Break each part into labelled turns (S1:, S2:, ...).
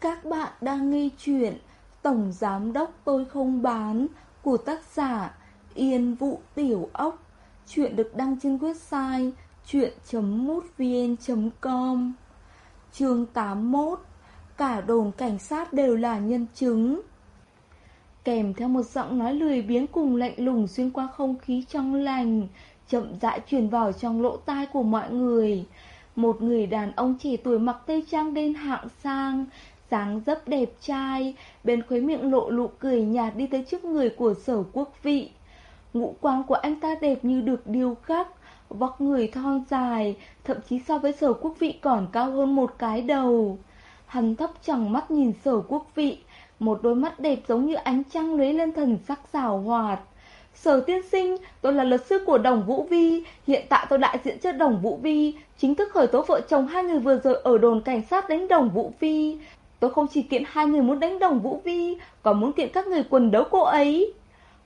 S1: Các bạn đang nghe chuyện Tổng Giám Đốc Tôi Không Bán của tác giả Yên Vũ Tiểu Ốc. Chuyện được đăng trên website chuyện.mútvn.com Chương 81 Cả đồn cảnh sát đều là nhân chứng. Kèm theo một giọng nói lười biếng cùng lạnh lùng xuyên qua không khí trong lành, Chậm rãi truyền vào trong lỗ tai của mọi người. Một người đàn ông trẻ tuổi mặc tây trang đen hạng sang dáng dấp đẹp trai, bên khuấy miệng lộ nụ cười nhạt đi tới trước người của sở quốc vị. Ngũ quang của anh ta đẹp như được điêu khắc, vóc người thon dài, thậm chí so với sở quốc vị còn cao hơn một cái đầu. Hắn thấp chẳng mắt nhìn sở quốc vị, một đôi mắt đẹp giống như ánh trăng lóe lên thần sắc xảo hoạt. Sở tiên sinh, tôi là luật sư của Đồng Vũ Vi, hiện tại tôi đại diện cho Đồng Vũ Vi, chính thức khởi tố vợ chồng hai người vừa rồi ở đồn cảnh sát đánh Đồng Vũ Vi. Tôi không chỉ kiện hai người muốn đánh đồng Vũ Vi, còn muốn kiện các người quần đấu cô ấy.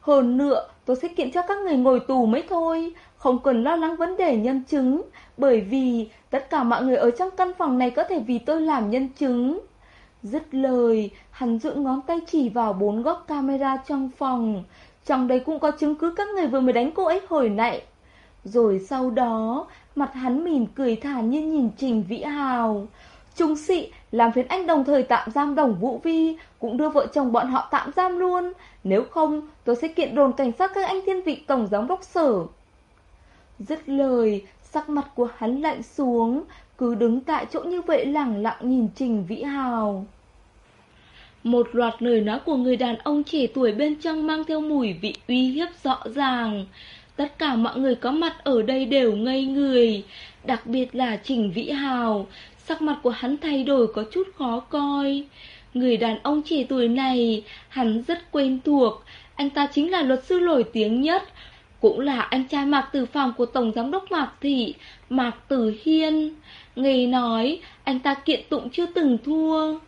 S1: Hơn nữa, tôi sẽ kiện cho các người ngồi tù mấy thôi, không cần lo lắng vấn đề nhân chứng, bởi vì tất cả mọi người ở trong căn phòng này có thể vì tôi làm nhân chứng. Dứt lời, hắn dựng ngón tay chỉ vào bốn góc camera trong phòng, trong đây cũng có chứng cứ các người vừa mới đánh cô ấy hồi nãy. Rồi sau đó, mặt hắn mỉm cười thản nhiên nhìn Trình Vĩ Hào. Trung sĩ làm phiền anh đồng thời tạm giam đồng Vũ Vi, cũng đưa vợ chồng bọn họ tạm giam luôn. Nếu không, tôi sẽ kiện đồn cảnh sát các anh thiên vị tổng giám đốc sở. Dứt lời, sắc mặt của hắn lạnh xuống, cứ đứng tại chỗ như vậy lẳng lặng nhìn Trình Vĩ Hào. Một loạt lời nói của người đàn ông trẻ tuổi bên trong mang theo mùi vị uy hiếp rõ ràng. Tất cả mọi người có mặt ở đây đều ngây người, đặc biệt là Trình Vĩ Hào, Sắc mặt của hắn thay đổi có chút khó coi. Người đàn ông trẻ tuổi này, Hắn rất quen thuộc. Anh ta chính là luật sư nổi tiếng nhất, Cũng là anh trai Mạc Tử Phạm của Tổng Giám đốc Mạc Thị, Mạc Tử Hiên. Nghe nói, Anh ta kiện tụng chưa từng thua.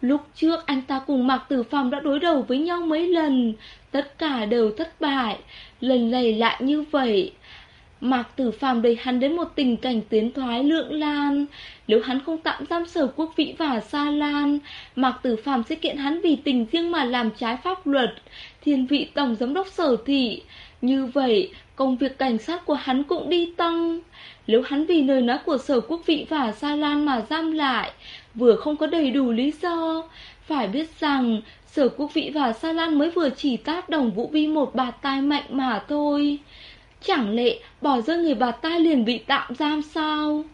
S1: Lúc trước, anh ta cùng Mạc Tử Phạm đã đối đầu với nhau mấy lần, Tất cả đều thất bại. Lần này lại như vậy. Mạc Tử Phàm đẩy hắn đến một tình cảnh tiến thoái lượng lan. Nếu hắn không tạm giam sở quốc vĩ và Sa Lan, Mạc Tử Phàm sẽ kiện hắn vì tình riêng mà làm trái pháp luật. Thiên vị tổng giám đốc sở thị. Như vậy, công việc cảnh sát của hắn cũng đi tăng. Nếu hắn vì lời nói của sở quốc vị và Sa Lan mà giam lại, vừa không có đầy đủ lý do. Phải biết rằng, sở quốc vị và Sa Lan mới vừa chỉ tát đồng vũ vi một bạt tai mạnh mà thôi. Chẳng lẽ bỏ rơi người bà ta liền bị tạm giam sao?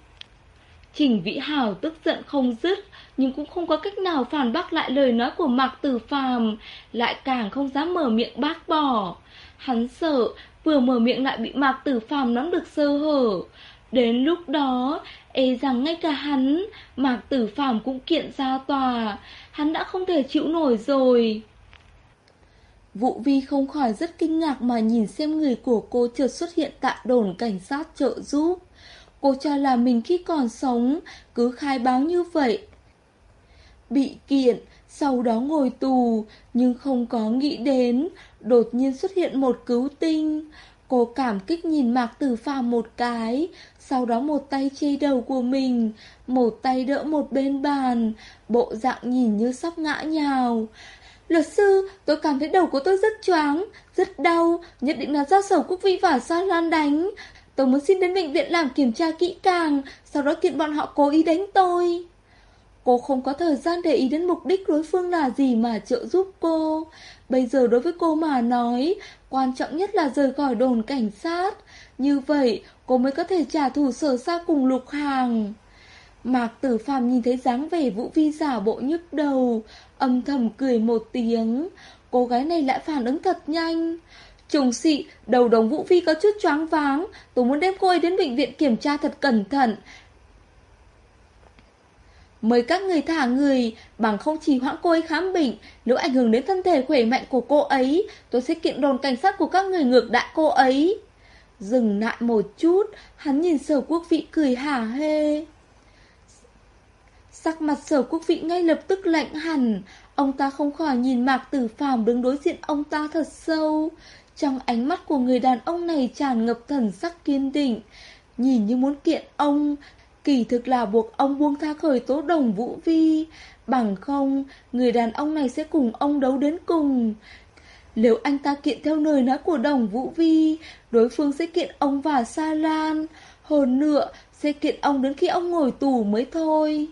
S1: Trình Vĩ Hào tức giận không dứt, nhưng cũng không có cách nào phản bác lại lời nói của Mạc Tử Phàm, lại càng không dám mở miệng bác bỏ. Hắn sợ vừa mở miệng lại bị Mạc Tử Phàm nắm được sơ hở. Đến lúc đó, e rằng ngay cả hắn, Mạc Tử Phàm cũng kiện ra tòa, hắn đã không thể chịu nổi rồi. Vũ Vi không khỏi rất kinh ngạc mà nhìn xem người của cô chợt xuất hiện tại đồn cảnh sát trợ giúp. Cô cho là mình khi còn sống, cứ khai báo như vậy. Bị kiện, sau đó ngồi tù, nhưng không có nghĩ đến, đột nhiên xuất hiện một cứu tinh. Cô cảm kích nhìn Mạc Tử Phàm một cái, sau đó một tay che đầu của mình, một tay đỡ một bên bàn, bộ dạng nhìn như sắp ngã nhào. Luật sư, tôi cảm thấy đầu của tôi rất choáng, rất đau, nhất định là do sầu quốc vĩ và Sa Lan đánh. Tôi muốn xin đến bệnh viện làm kiểm tra kỹ càng, sau đó kiện bọn họ cố ý đánh tôi. Cô không có thời gian để ý đến mục đích đối phương là gì mà trợ giúp cô. Bây giờ đối với cô mà nói, quan trọng nhất là rời khỏi đồn cảnh sát. Như vậy, cô mới có thể trả thù sở xa cùng lục hàng. Mạc Tử Phàm nhìn thấy dáng vẻ Vũ Vi giả bộ nhức đầu, âm thầm cười một tiếng. Cô gái này lại phản ứng thật nhanh. Trùng xị, đầu đồng Vũ phi có chút choáng váng, tôi muốn đem cô ấy đến bệnh viện kiểm tra thật cẩn thận. Mời các người thả người, bằng không chỉ hoãn cô ấy khám bệnh, nếu ảnh hưởng đến thân thể khỏe mạnh của cô ấy, tôi sẽ kiện đồn cảnh sát của các người ngược đại cô ấy. Dừng lại một chút, hắn nhìn sở quốc vị cười hả hê. Sắc mặt sở quốc vị ngay lập tức lạnh hẳn, ông ta không khỏi nhìn Mạc Tử Phàm đứng đối diện ông ta thật sâu. Trong ánh mắt của người đàn ông này tràn ngập thần sắc kiên định, nhìn như muốn kiện ông, Kỳ thực là buộc ông buông tha khởi tố đồng Vũ Vi. Bằng không, người đàn ông này sẽ cùng ông đấu đến cùng. Nếu anh ta kiện theo lời nói của đồng Vũ Vi Đối phương sẽ kiện ông và Sa Lan. Hồn nữa, sẽ kiện ông đến khi ông ngồi tù mới thôi.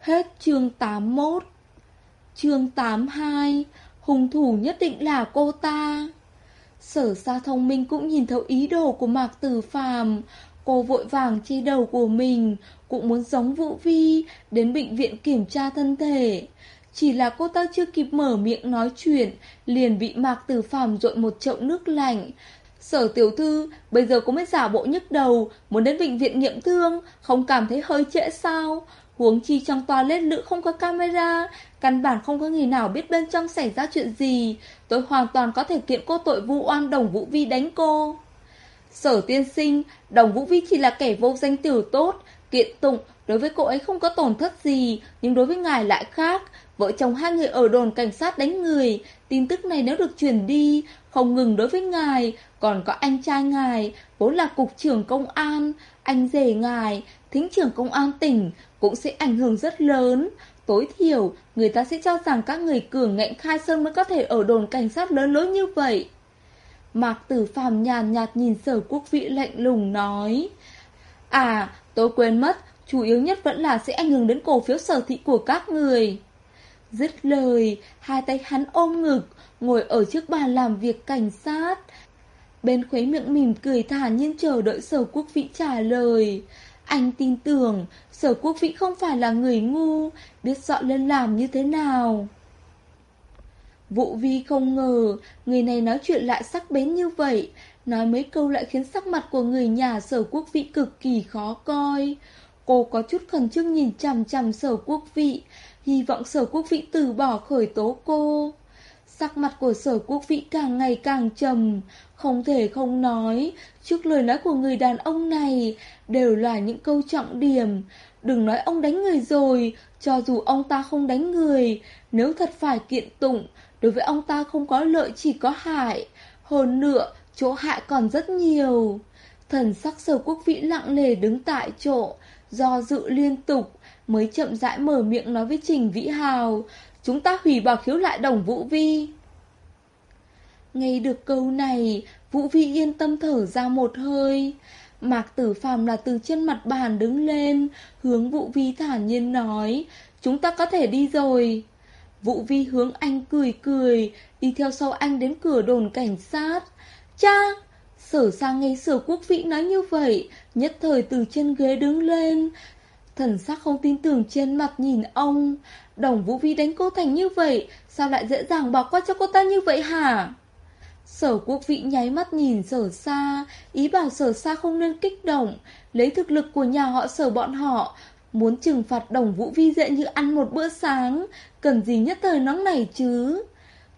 S1: Hết chương 81 Chương 82 hùng thủ nhất định là cô ta. Sở xa thông minh cũng nhìn thấu ý đồ của Mạc Tử Phàm. Cô vội vàng che đầu của mình, Cũng muốn giống Vũ Vi, Đến bệnh viện kiểm tra thân thể. Chỉ là cô ta chưa kịp mở miệng nói chuyện, Liền bị Mạc Tử Phàm dội một chậu nước lạnh. Sở tiểu thư, Bây giờ cũng mới giả bộ nhức đầu, Muốn đến bệnh viện nghiệm thương, Không cảm thấy hơi trễ sao? Huống chi trong toilet nữ không có camera, Căn bản không có người nào biết bên trong xảy ra chuyện gì. Tôi hoàn toàn có thể kiện cô tội vu oan đồng Vũ Vi đánh cô. Sở tiên sinh, Đồng Vũ Vi chỉ là kẻ vô danh tiểu tốt, Kiện tụng đối với cô ấy không có tổn thất gì, Nhưng đối với ngài lại khác. Vợ chồng hai người ở đồn cảnh sát đánh người Tin tức này nếu được truyền đi, Không ngừng đối với ngài, Còn có anh trai ngài, Vốn là cục trưởng công an, Anh rể ngài, Thính trưởng công an tỉnh Cũng sẽ ảnh hưởng rất lớn. Tối thiểu, Người ta sẽ cho rằng các người cường ngạnh khai sơn Mới có thể ở đồn cảnh sát lớn lớn như vậy. Mạc Tử Phàm nhàn nhạt nhìn sở quốc vị lạnh lùng nói À tôi quên mất, Chủ yếu nhất vẫn là sẽ ảnh hưởng đến cổ phiếu sở thị của các người. Dứt lời, Hai tay hắn ôm ngực, Ngồi ở trước bàn làm việc cảnh sát. Bên khuấy miệng mỉm cười thản nhiên chờ đợi sở quốc vị trả lời. Anh tin tưởng, sở quốc vị không phải là người ngu, Biết dọn lên làm như thế nào. Vụ vi không ngờ, Người này nói chuyện lại sắc bén như vậy. Nói mấy câu lại khiến sắc mặt của người nhà sở quốc vị cực kỳ khó coi. Cô có chút khẩn trương nhìn chằm chằm sở quốc vị Hy vọng sở quốc vĩ từ bỏ khởi tố cô. Sắc mặt của sở quốc vĩ càng ngày càng trầm. Không thể không nói, Trước lời nói của người đàn ông này, Đều là những câu trọng điểm. Đừng nói ông đánh người rồi, Cho dù ông ta không đánh người, Nếu thật phải kiện tụng, Đối với ông ta không có lợi chỉ có hại. Hơn nữa, Chỗ hại còn rất nhiều. Thần sắc sở quốc vĩ lặng lề đứng tại chỗ, Do dự liên tục. Mới chậm rãi mở miệng nói với Trình Vĩ Hào, Chúng ta hủy bỏ khiếu lại đồng Vũ Vi. Nghe được câu này, Vũ Vi yên tâm thở ra một hơi. Mạc Tử Phàm là từ trên mặt bàn đứng lên, Hướng Vũ Vi thản nhiên nói, Chúng ta có thể đi rồi. Vũ Vi hướng anh cười cười, Đi theo sau anh đến cửa đồn cảnh sát. Cha! Sở sang nghe sở quốc vĩ nói như vậy, Nhất thời từ trên ghế đứng lên Thần sắc không tin tưởng trên mặt nhìn ông. Đồng Vũ Vi đánh cô thành như vậy, Sao lại dễ dàng bỏ qua cho cô ta như vậy hả? Sở quốc vị nháy mắt nhìn sở xa, Ý bảo sở xa không nên kích động, Lấy thực lực của nhà họ sở bọn họ, Muốn trừng phạt đồng vũ vi dễ như ăn một bữa sáng, Cần gì nhất thời nóng này chứ?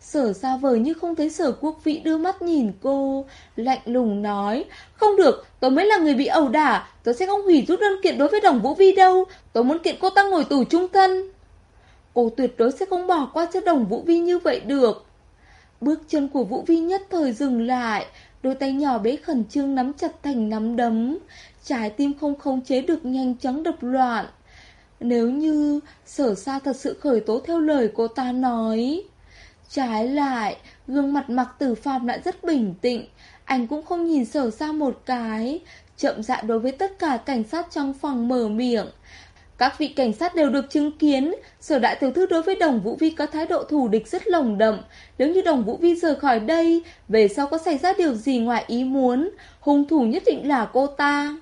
S1: Sở xa vời như không thấy sở quốc vĩ đưa mắt nhìn cô Lạnh lùng nói Không được, tớ mới là người bị ẩu đả tớ sẽ không hủy rút đơn kiện đối với đồng vũ vi đâu tớ muốn kiện cô ta ngồi tù trung thân. Cô tuyệt đối sẽ không bỏ qua cho đồng vũ vi như vậy được. Bước chân của vũ vi nhất thời dừng lại Đôi tay nhỏ bé khẩn trương nắm chặt thành nắm đấm Trái tim không khống chế được nhanh chóng đập loạn. Nếu như sở xa thật sự khởi tố theo lời cô ta nói Trái lại, gương mặt mặc tử phàm lại rất bình tĩnh Anh cũng không nhìn sở sa một cái Chậm rãi đối với tất cả cảnh sát trong phòng mở miệng các vị cảnh sát đều được chứng kiến, sở đại tiểu thư đối với đồng Vũ Vi có thái độ thù địch rất lồng đậm. Nếu như đồng Vũ Vi rời khỏi đây, về sau có xảy ra điều gì ngoài ý muốn, hung thủ nhất định là cô ta.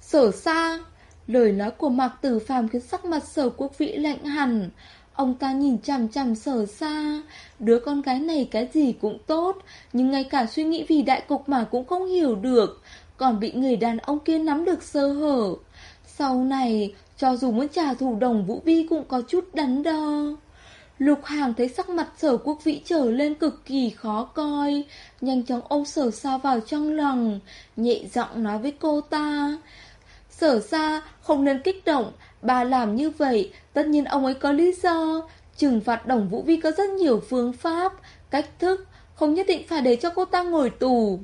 S1: Sở xa, lời nói của Mạc Tử Phàm khiến sắc mặt sở quốc vĩ lạnh hẳn. Ông ta nhìn chằm chằm sở xa, đứa con gái này cái gì cũng tốt, nhưng ngay cả suy nghĩ vì đại cục mà cũng không hiểu được, còn bị người đàn ông kia nắm được sơ hở. Sau này, cho dù muốn trả thù đồng Vũ Vi cũng có chút đắn đo. Lục Hàng thấy sắc mặt sở quốc vĩ trở lên cực kỳ khó coi, nhanh chóng ôm sở xa vào trong lòng, nhẹ giọng nói với cô ta. Sở ra không nên kích động, bà làm như vậy, tất nhiên ông ấy có lý do. Trừng phạt đồng Vũ Vi có rất nhiều phương pháp, cách thức, không nhất định phải để cho cô ta ngồi tù.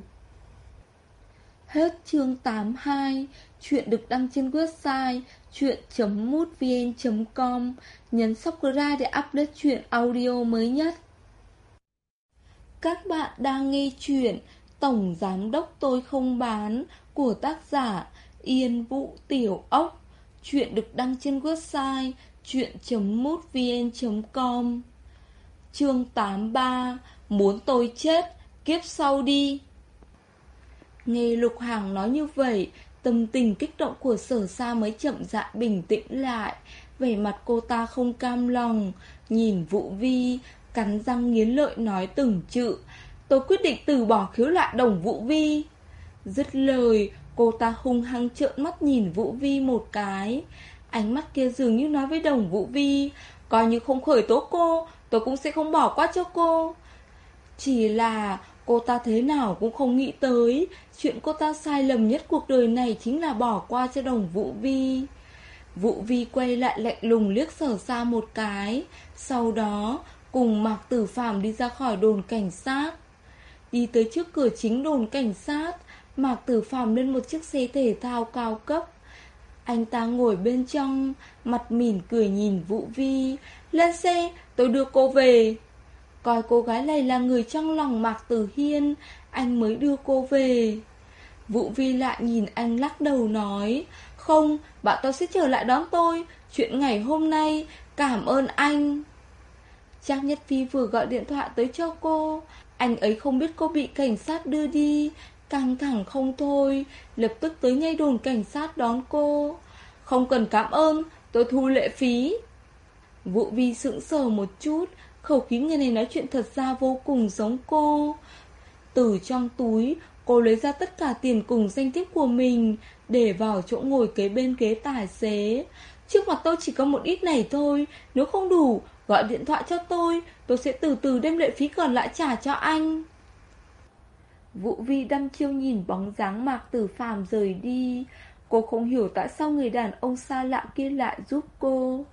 S1: Hết chương 82 Chuyện được đăng trên website chuyện.mútvn.com Nhấn subscribe để update chuyện audio mới nhất Các bạn đang nghe chuyện Tổng Giám Đốc Tôi Không Bán của tác giả Yên Vũ Tiểu Ốc Chuyện được đăng trên website chuyện.mútvn.com Chương 83 Muốn tôi chết, kiếp sau đi Nghe Lục Hàng nói như vậy, tâm tình kích động của sở sa mới chậm rãi bình tĩnh lại. Vẻ mặt cô ta không cam lòng, nhìn Vũ Vi, cắn răng nghiến lợi nói từng chữ. Tôi quyết định từ bỏ khiếu lại đồng Vũ Vi. Dứt lời, cô ta hung hăng trợn mắt nhìn Vũ Vi một cái. Ánh mắt kia dường như nói với đồng Vũ Vi, coi như không khởi tố cô, tôi cũng sẽ không bỏ qua cho cô. Chỉ là Cô ta thế nào cũng không nghĩ tới Chuyện cô ta sai lầm nhất cuộc đời này Chính là bỏ qua cho đồng Vũ Vi Vũ Vi quay lại lạnh lùng liếc sở xa một cái Sau đó cùng Mạc Tử Phạm đi ra khỏi đồn cảnh sát Đi tới trước cửa chính đồn cảnh sát Mạc Tử Phạm lên một chiếc xe thể thao cao cấp. Anh ta ngồi bên trong Mặt mỉm cười nhìn Vũ Vi. Lên xe tôi đưa cô về. Coi cô gái này là người trong lòng Mạc Tử Hiên Anh mới đưa cô về. Vũ Vi lại nhìn anh lắc đầu nói Không, bạn tôi sẽ trở lại đón tôi. Chuyện ngày hôm nay Cảm ơn anh. Trang Nhất Phi vừa gọi điện thoại tới cho cô. Anh ấy không biết cô bị cảnh sát đưa đi Căng thẳng không thôi. Lập tức tới ngay đồn cảnh sát đón cô. Không cần cảm ơn, Tôi thu lệ phí. Vũ Vi sững sờ một chút. Khẩu khí người này nói chuyện thật ra vô cùng giống cô. Từ trong túi, Cô lấy ra tất cả tiền cùng danh thiếp của mình, Để vào chỗ ngồi kế bên ghế tài xế. Trước mặt tôi chỉ có một ít này thôi. Nếu không đủ, Gọi điện thoại cho tôi. Tôi sẽ từ từ đem lệ phí còn lại trả cho anh. Vũ Vi đăm chiêu nhìn bóng dáng mạc tử phàm rời đi Cô không hiểu tại sao người đàn ông xa lạ kia lại giúp cô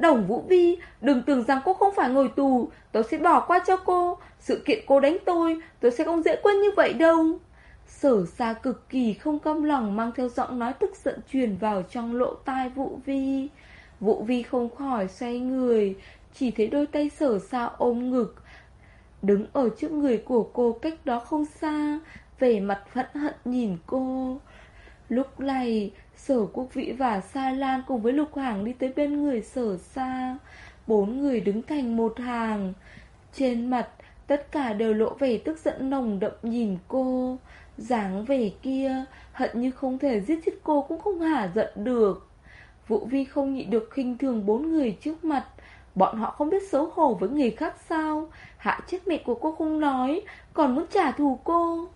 S1: Đồng Vũ Vi, đừng tưởng rằng cô không phải ngồi tù, tôi sẽ bỏ qua cho cô. Sự kiện cô đánh tôi, tôi sẽ không dễ quên như vậy đâu. Sở xa cực kỳ không căm lòng mang theo giọng nói tức giận truyền vào trong lỗ tai Vũ Vi. Vũ Vi không khỏi xoay người, chỉ thấy đôi tay sở xa ôm ngực. Đứng ở trước người của cô cách đó không xa, vẻ mặt phẫn hận nhìn cô. Lúc này, sở quốc vĩ và Sa Lan cùng với Lục Hàng đi tới bên người sở xa. Bốn người đứng thành một hàng. Trên mặt, tất cả đều lộ vẻ tức giận nồng đậm nhìn cô. dáng vẻ kia, hận như không thể giết chết cô cũng không hả giận được. Vũ Vi không nhịn được khinh thường bốn người trước mặt. Bọn họ không biết xấu hổ với người khác sao Hạ chết mẹ của cô không nói Còn muốn trả thù cô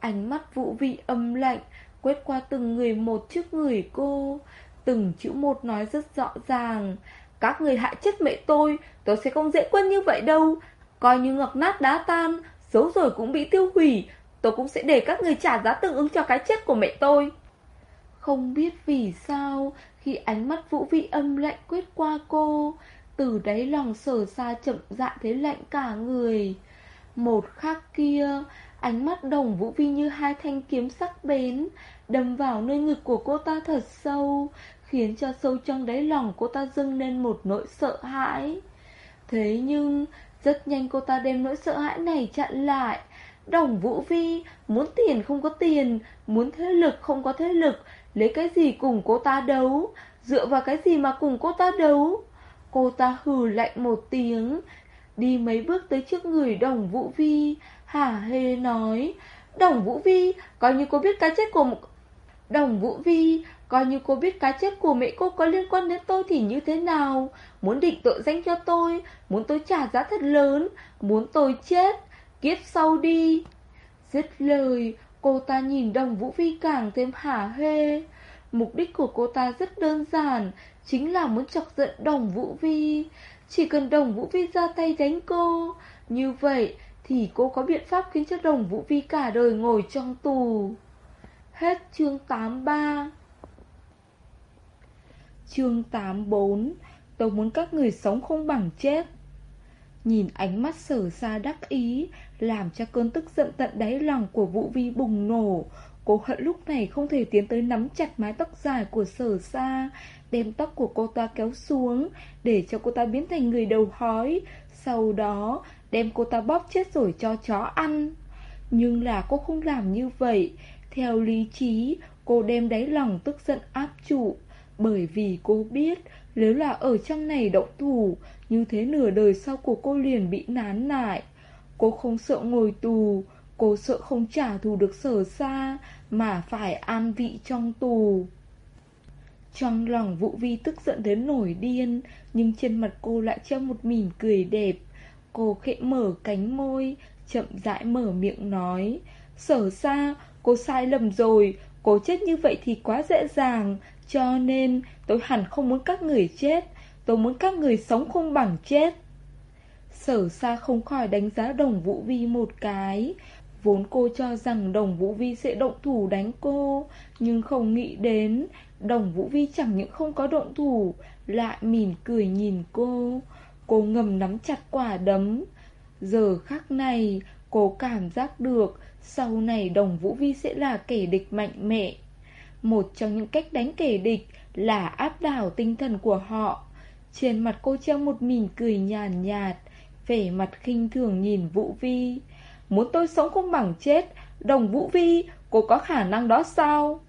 S1: Ánh mắt Vũ vị âm lạnh quét qua từng người một trước người cô. Từng chữ một nói rất rõ ràng. Các người hại chết mẹ tôi, tôi sẽ không dễ quên như vậy đâu. Coi như ngọc nát đá tan, xấu rồi cũng bị tiêu hủy. Tôi cũng sẽ để các người trả giá tương ứng cho cái chết của mẹ tôi. Không biết vì sao, khi ánh mắt vũ vị âm lạnh quét qua cô, từ đáy lòng sở ra chậm rãi thấy lạnh cả người. Một khắc kia, Ánh mắt đồng vũ vi như hai thanh kiếm sắc bén Đâm vào nơi ngực của cô ta thật sâu Khiến cho sâu trong đáy lòng cô ta dâng lên một nỗi sợ hãi. Thế nhưng Rất nhanh cô ta đem nỗi sợ hãi này chặn lại. Đồng Vũ Vi Muốn tiền không có tiền Muốn thế lực không có thế lực Lấy cái gì cùng cô ta đấu? Dựa vào cái gì mà cùng cô ta đấu? Cô ta hừ lạnh một tiếng, Đi mấy bước tới trước người đồng Vũ Vi, Hả hê nói, Đồng Vũ Vi, Coi như cô biết cái chết của một... Đồng Vũ Vi, Coi như cô biết cái chết của mẹ cô có liên quan đến tôi thì như thế nào? Muốn định tội danh cho tôi, Muốn tôi trả giá thật lớn, Muốn tôi chết, Kiếp sau đi. Dứt lời, Cô ta nhìn đồng Vũ Vi càng thêm hả hê. Mục đích của cô ta rất đơn giản Chính là muốn chọc giận đồng Vũ Vi. Chỉ cần đồng Vũ Vi ra tay đánh cô. Như vậy thì cô có biện pháp khiến cho đồng Vũ Vi cả đời ngồi trong tù. Hết chương 83 Chương 84 Tôi muốn các người sống không bằng chết. Nhìn ánh mắt sở xa đắc ý, Làm cho cơn tức giận tận đáy lòng của Vũ Vi bùng nổ. Cô hận lúc này không thể tiến tới nắm chặt mái tóc dài của sở xa Đem tóc của cô ta kéo xuống Để cho cô ta biến thành người đầu hói. Sau đó, đem cô ta bóp chết rồi cho chó ăn. Nhưng là cô không làm như vậy. Theo lý trí, Cô đem đáy lòng tức giận áp trụ. Bởi vì cô biết, Nếu là ở trong này động thủ, Như thế nửa đời sau của cô liền bị nán lại. Cô không sợ ngồi tù, Cô sợ không trả thù được sở xa, Mà phải an vị trong tù. Trong lòng Vũ Vi tức giận đến nổi điên Nhưng trên mặt cô lại treo một mỉm cười đẹp. Cô khẽ mở cánh môi Chậm rãi mở miệng nói Sở xa, cô sai lầm rồi. Cô chết như vậy thì quá dễ dàng Cho nên tôi hẳn không muốn các người chết. Tôi muốn các người sống không bằng chết. Sở xa không khỏi đánh giá đồng Vũ Vi một cái. Vốn cô cho rằng đồng Vũ Vi sẽ động thủ đánh cô Nhưng không nghĩ đến Đồng Vũ Vi chẳng những không có động thủ Lại mỉm cười nhìn cô. Cô ngầm nắm chặt quả đấm. Giờ khắc này Cô cảm giác được Sau này đồng Vũ Vi sẽ là kẻ địch mạnh mẽ. Một trong những cách đánh kẻ địch Là áp đảo tinh thần của họ. Trên mặt cô treo một mỉm cười nhàn nhạt, nhạt Vẻ mặt khinh thường nhìn Vũ Vi. Muốn tôi sống không bằng chết Đồng Vũ Vi Cô có khả năng đó sao?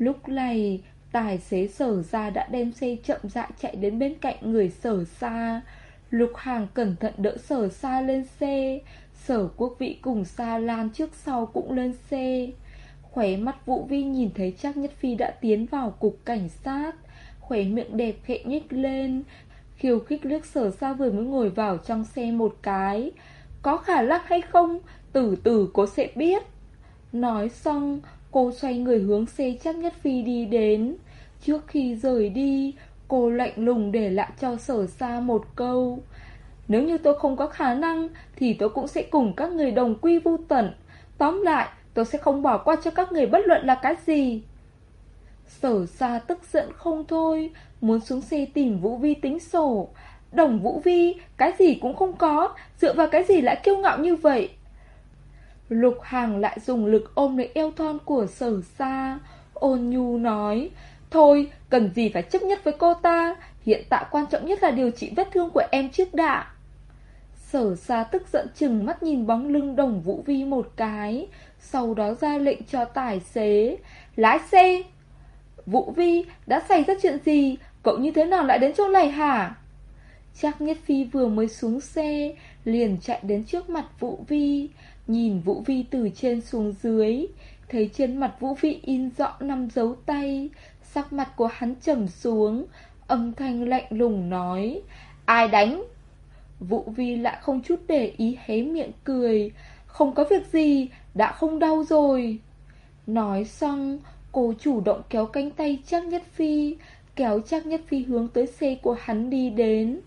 S1: Lúc này, Tài xế sở ra đã đem xe chậm rãi chạy đến bên cạnh người sở xa. Lục Hàng cẩn thận đỡ sở xa lên xe. Sở quốc vị cùng xa lan trước sau cũng lên xe. Khóe mắt Vũ Vi nhìn thấy chắc Nhất Phi đã tiến vào cục cảnh sát. Khóe miệng đẹp khẽ nhích lên, Khiêu khích liếc sở xa vừa mới ngồi vào trong xe một cái. Có khả năng hay không? Từ từ cô sẽ biết. Nói xong Cô xoay người hướng xe chắc nhất phi đi đến. Trước khi rời đi Cô lạnh lùng để lại cho sở xa một câu. Nếu như tôi không có khả năng Thì tôi cũng sẽ cùng các người đồng quy vu tận. Tóm lại Tôi sẽ không bỏ qua cho các người bất luận là cái gì. Sở xa tức giận không thôi Muốn xuống xe tìm Vũ Vi tính sổ. Đồng Vũ Vi, cái gì cũng không có, dựa vào cái gì lại kiêu ngạo như vậy? Lục Hàng lại dùng lực ôm lấy eo thon của sở xa, ôn nhu nói, Thôi, cần gì phải chấp nhất với cô ta, hiện tại quan trọng nhất là điều trị vết thương của em trước đã. Sở xa tức giận chừng mắt nhìn bóng lưng đồng Vũ Vi một cái, sau đó ra lệnh cho tài xế, lái xe. Vũ Vi, đã xảy ra chuyện gì? Cậu như thế nào lại đến chỗ này hả? Chắc Nhất Phi vừa mới xuống xe Liền chạy đến trước mặt Vũ Vi Nhìn Vũ Vi từ trên xuống dưới Thấy trên mặt Vũ Vi in rõ năm dấu tay Sắc mặt của hắn trầm xuống Âm thanh lạnh lùng nói Ai đánh? Vũ Vi lại không chút để ý hé miệng cười Không có việc gì Đã không đau rồi. Nói xong Cô chủ động kéo cánh tay chắc nhất phi Kéo chắc nhất phi hướng tới xe của hắn đi đến.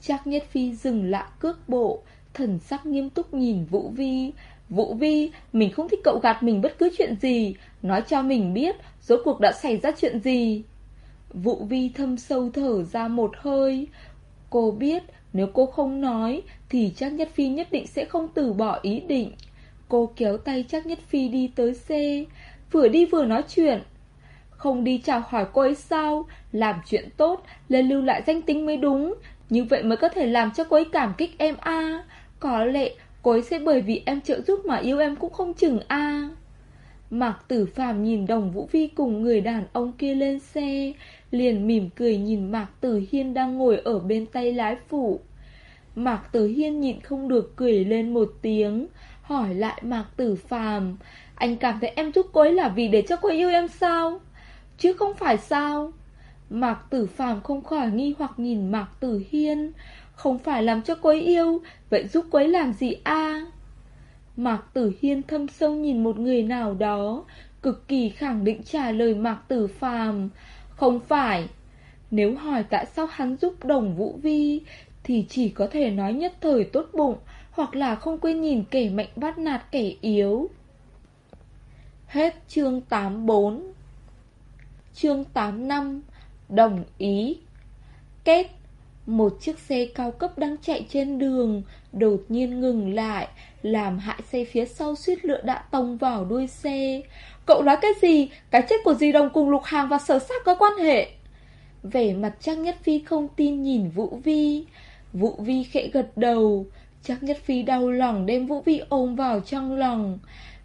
S1: Chắc Nhất Phi dừng lại cước bộ, thần sắc nghiêm túc nhìn Vũ Vi. Vũ Vi, mình không thích cậu gạt mình bất cứ chuyện gì, nói cho mình biết rốt cuộc đã xảy ra chuyện gì. Vũ Vi thâm sâu thở ra một hơi. Cô biết nếu cô không nói thì chắc Nhất Phi nhất định sẽ không từ bỏ ý định. Cô kéo tay chắc Nhất Phi đi tới xe, vừa đi vừa nói chuyện. Không đi chào hỏi cô ấy sao, làm chuyện tốt, lên lưu lại danh tính mới đúng, như vậy mới có thể làm cho cô ấy cảm kích em a có lệ cô ấy sẽ bởi vì em trợ giúp mà yêu em cũng không chừng a Mạc Tử Phàm nhìn Đồng Vũ Vi cùng người đàn ông kia lên xe, liền mỉm cười nhìn Mạc Tử Hiên đang ngồi ở bên tay lái phụ. Mạc Tử Hiên nhịn không được cười lên một tiếng, hỏi lại Mạc Tử Phàm, anh cảm thấy em giúp cô ấy là vì để cho cô yêu em sao? Chứ không phải sao? Mạc Tử Phàm không khỏi nghi hoặc nhìn Mạc Tử Hiên không phải làm cho cô ấy yêu, Vậy giúp cô ấy làm gì a? Mạc Tử Hiên thâm sâu nhìn một người nào đó, Cực kỳ khẳng định trả lời Mạc Tử Phàm, Không phải. Nếu hỏi tại sao hắn giúp đồng Vũ Vi, Thì chỉ có thể nói nhất thời tốt bụng, Hoặc là không quên nhìn kẻ mạnh bắt nạt kẻ yếu. Hết chương 84 Chương 85 Đồng ý. Kết một chiếc xe cao cấp đang chạy trên đường, đột nhiên ngừng lại, làm hại xe phía sau suýt lựa đã tông vào đuôi xe. Cậu nói cái gì? Cái chết của di đồng cùng lục hàng và sở sát có quan hệ. Vẻ mặt Trang Nhất Phi không tin nhìn Vũ Vi. Vũ Vi khẽ gật đầu. Trang Nhất Phi đau lòng đem Vũ Vi ôm vào trong lòng.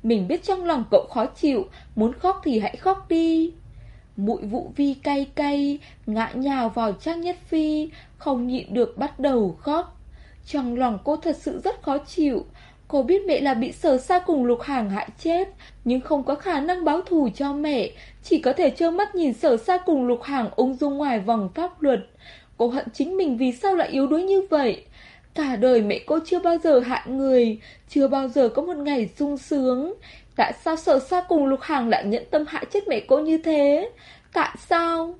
S1: Mình biết trong lòng cậu khó chịu, muốn khóc thì hãy khóc đi. Mũi Vũ Vi cay cay, ngã nhào vào Trang Nhất Phi, không nhịn được bắt đầu khóc. Trong lòng cô thật sự rất khó chịu. Cô biết mẹ là bị sở sa cùng lục hàng hại chết, nhưng không có khả năng báo thù cho mẹ, chỉ có thể trơ mắt nhìn sở sa cùng lục hàng ung dung ngoài vòng pháp luật. Cô hận chính mình vì sao lại yếu đuối như vậy. Cả đời mẹ cô chưa bao giờ hại người, chưa bao giờ có một ngày sung sướng. Tại sao sở sa cùng lục hàng lại nhận tâm hại chết mẹ cô như thế? Tại sao?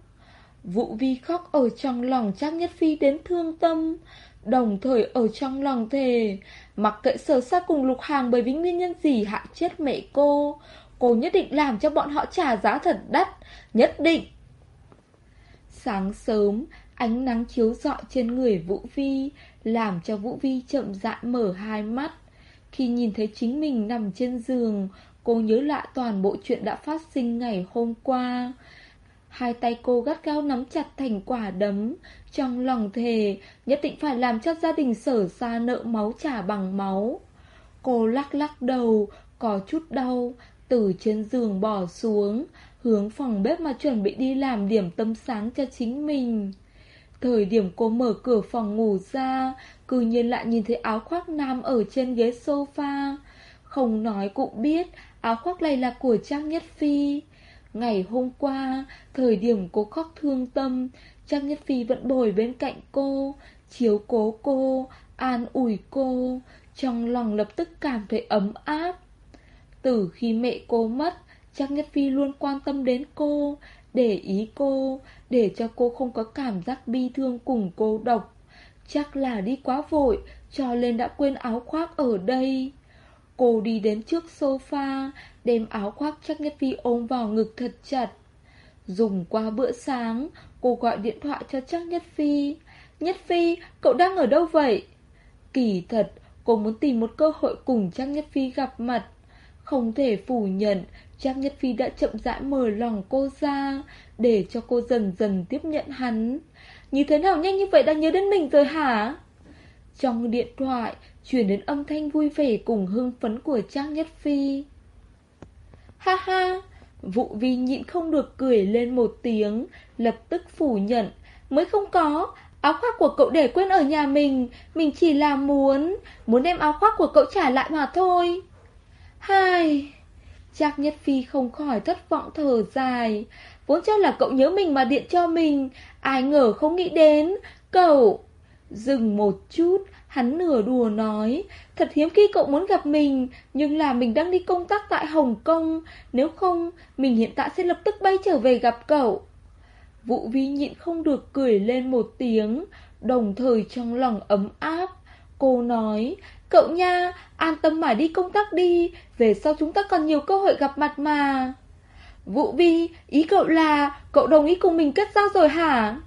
S1: Vũ Vi khóc ở trong lòng Trác Nhất Phi đến thương tâm, đồng thời ở trong lòng thề, mặc kệ sở sa cùng lục hàng bởi vì nguyên nhân gì hại chết mẹ cô, cô nhất định làm cho bọn họ trả giá thật đắt, nhất định. Sáng sớm, ánh nắng chiếu rọi trên người Vũ Vi, làm cho Vũ Vi chậm rãi mở hai mắt. Khi nhìn thấy chính mình nằm trên giường, cô nhớ lại toàn bộ chuyện đã phát sinh ngày hôm qua. Hai tay cô gắt gao nắm chặt thành quả đấm, trong lòng thề nhất định phải làm cho gia đình sở xa nợ máu trả bằng máu. Cô lắc lắc đầu, có chút đau, từ trên giường bỏ xuống, hướng phòng bếp mà chuẩn bị đi làm điểm tâm sáng cho chính mình. Thời điểm cô mở cửa phòng ngủ ra, cư nhiên lại nhìn thấy áo khoác nam ở trên ghế sofa. Không nói cũng biết, áo khoác này là của Trang Nhất Phi. Ngày hôm qua, thời điểm cô khóc thương tâm, Trang Nhất Phi vẫn bồi bên cạnh cô, chiếu cố cô, an ủi cô, trong lòng lập tức cảm thấy ấm áp. Từ khi mẹ cô mất, Trang Nhất Phi luôn quan tâm đến cô, để ý cô, để cho cô không có cảm giác bi thương cùng cô độc. Chắc là đi quá vội, cho nên đã quên áo khoác ở đây. Cô đi đến trước sofa, đem áo khoác chắc Nhất Phi ôm vào ngực thật chặt. Dùng qua bữa sáng, cô gọi điện thoại cho chắc Nhất Phi. Nhất Phi, cậu đang ở đâu vậy? Kỳ thật, cô muốn tìm một cơ hội cùng Trang Nhất Phi gặp mặt. Không thể phủ nhận, Trang Nhất Phi đã chậm rãi mở lòng cô ra, để cho cô dần dần tiếp nhận hắn. Như thế nào nhanh như vậy đã nhớ đến mình rồi hả? Trong điện thoại, truyền đến âm thanh vui vẻ cùng hưng phấn của Trang Nhất Phi. Ha ha, vụ vi nhịn không được cười lên một tiếng, lập tức phủ nhận. Mới không có, áo khoác của cậu để quên ở nhà mình, mình chỉ là muốn, muốn đem áo khoác của cậu trả lại mà thôi. Hai... Trác Nhất Phi không khỏi thất vọng thở dài. Vốn cho là cậu nhớ mình mà điện cho mình, ai ngờ không nghĩ đến. Cậu... Dừng một chút, hắn nửa đùa nói. Thật hiếm khi cậu muốn gặp mình, nhưng là mình đang đi công tác tại Hồng Kông. Nếu không, mình hiện tại sẽ lập tức bay trở về gặp cậu. Vũ Vi nhịn không được cười lên một tiếng, đồng thời trong lòng ấm áp. Cô nói, cậu nha, an tâm mà đi công tác đi, về sau chúng ta còn nhiều cơ hội gặp mặt mà. Vũ Vi, ý cậu là, cậu đồng ý cùng mình kết giao rồi hả?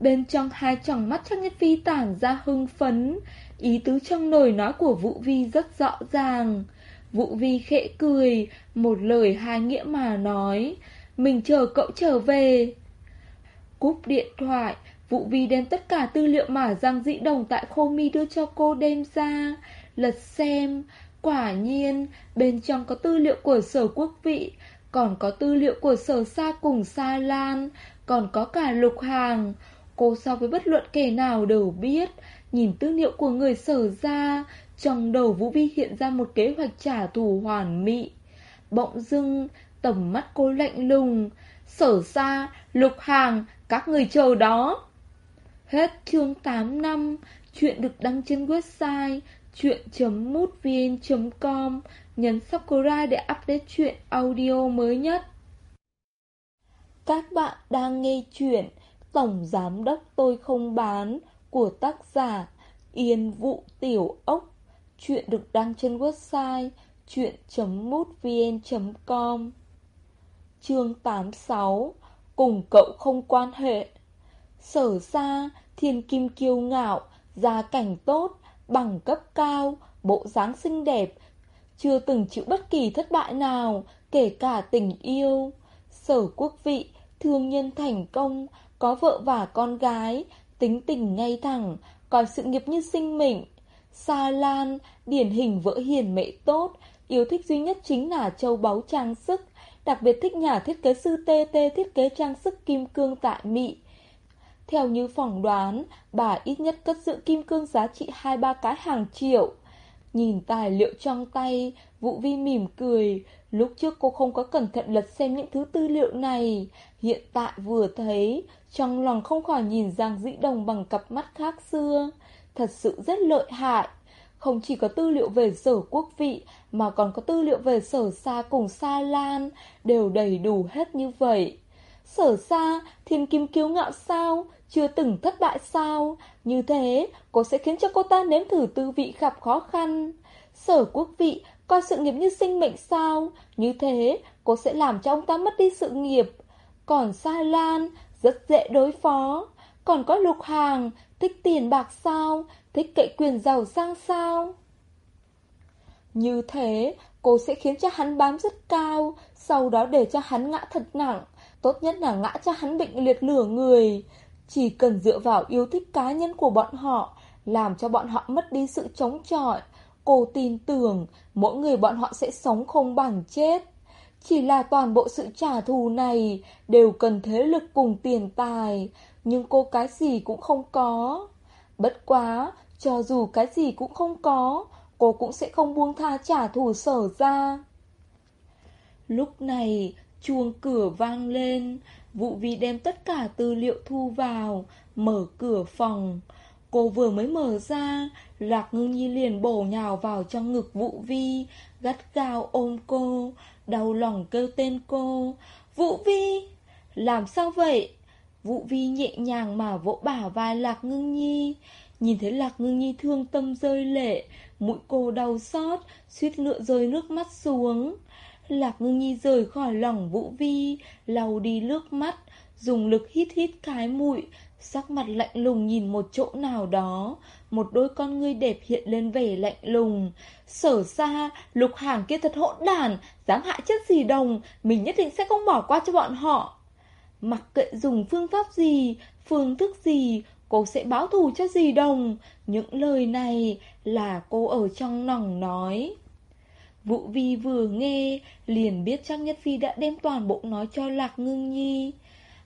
S1: Bên trong hai tròng mắt Trang Nhất Phi tản ra hưng phấn, ý tứ trong lời nói của Vũ Vi rất rõ ràng. Vũ Vi khẽ cười, một lời hai nghĩa mà nói, mình chờ cậu trở về. Cúp điện thoại, Vũ Vi đem tất cả tư liệu mà Giang Dĩ Đồng tại Khô Mi đưa cho cô đem ra, lật xem. Quả nhiên, bên trong có tư liệu của sở quốc vị, còn có tư liệu của sở sa cùng Sa Lan, còn có cả lục hàng. Cô so với bất luận kẻ nào đều biết, nhìn tư liệu của người sở ra, trong đầu Vũ Vi hiện ra một kế hoạch trả thù hoàn mỹ. Bỗng dưng, tầm mắt cô lạnh lùng, sở ra, lục hàng, các người chờ đó. Hết chương 8 năm, chuyện được đăng trên website chuyện.mútvn.com, nhấn subscribe để update chuyện audio mới nhất. Các bạn đang nghe chuyện Tổng Giám Đốc Tôi Không Bán của tác giả Yên Vũ Tiểu Ốc. Chuyện được đăng trên website chuyện.mútvn.com Chương 86 Cùng cậu không quan hệ. Sở ra, thiên kim kiêu ngạo, gia cảnh tốt, bằng cấp cao, bộ dáng xinh đẹp, chưa từng chịu bất kỳ thất bại nào, kể cả tình yêu. Sở quốc vị, thương nhân thành công, có vợ và con gái, tính tình ngay thẳng, coi sự nghiệp như sinh mệnh. Sa Lan, điển hình vợ hiền mẹ tốt, yêu thích duy nhất chính là châu báu trang sức, đặc biệt thích nhà thiết kế sư tê tê thiết kế trang sức kim cương tại Mỹ. Theo như phỏng đoán, bà ít nhất cất giữ kim cương giá trị 2-3 cái hàng triệu. Nhìn tài liệu trong tay, Vũ Vi mỉm cười. Lúc trước cô không có cẩn thận lật xem những thứ tư liệu này. Hiện tại vừa thấy, trong lòng không khỏi nhìn Giang Dĩ Đồng bằng cặp mắt khác xưa. Thật sự rất lợi hại. Không chỉ có tư liệu về sở quốc vị, mà còn có tư liệu về sở xa cùng xa Lan, đều đầy đủ hết như vậy. Sở xa, thiên kim kiêu ngạo sao, chưa từng thất bại sao, như thế cô sẽ khiến cho cô ta nếm thử tư vị gặp khó khăn. Sở quốc vị coi sự nghiệp như sinh mệnh sao, như thế cô sẽ làm cho ông ta mất đi sự nghiệp. Còn Sa Lan rất dễ đối phó, còn có Lục Hàng thích tiền bạc sao, thích cậy quyền giàu sang sao. Như thế, cô sẽ khiến cho hắn bám rất cao, sau đó để cho hắn ngã thật nặng, tốt nhất là ngã cho hắn bệnh liệt nửa người. Chỉ cần dựa vào yêu thích cá nhân của bọn họ, làm cho bọn họ mất đi sự chống chọi. Cô tin tưởng mỗi người bọn họ sẽ sống không bằng chết. Chỉ là toàn bộ sự trả thù này đều cần thế lực cùng tiền tài, nhưng cô cái gì cũng không có. Bất quá, cho dù cái gì cũng không có, cô cũng sẽ không buông tha trả thù sở ra. Lúc này, chuông cửa vang lên, Vụ vi đem tất cả tư liệu thu vào, mở cửa phòng. Cô vừa mới mở ra, Lạc ngưng nhi liền bổ nhào vào trong ngực Vũ Vi, gắt gao ôm cô, đau lòng kêu tên cô. Vũ Vi! Làm sao vậy? Vũ Vi nhẹ nhàng mà vỗ bả vai Lạc ngưng nhi. Nhìn thấy Lạc ngưng nhi thương tâm rơi lệ, mũi cô đau xót, suýt nữa rơi nước mắt xuống. Lạc ngưng nhi rời khỏi lòng Vũ Vi, lau đi nước mắt, dùng lực hít hít cái mũi, sắc mặt lạnh lùng nhìn một chỗ nào đó, một đôi con ngươi đẹp hiện lên vẻ lạnh lùng. Sở xa, lục hàng kia thật hỗn đản, dám hại chết gì đồng, mình nhất định sẽ không bỏ qua cho bọn họ. Mặc kệ dùng phương pháp gì, phương thức gì, cô sẽ báo thù cho gì đồng. Những lời này là cô ở trong lòng nói. Vũ Vi vừa nghe, liền biết chắc Nhất Phi đã đem toàn bộ nói cho Lạc Ngưng Nhi.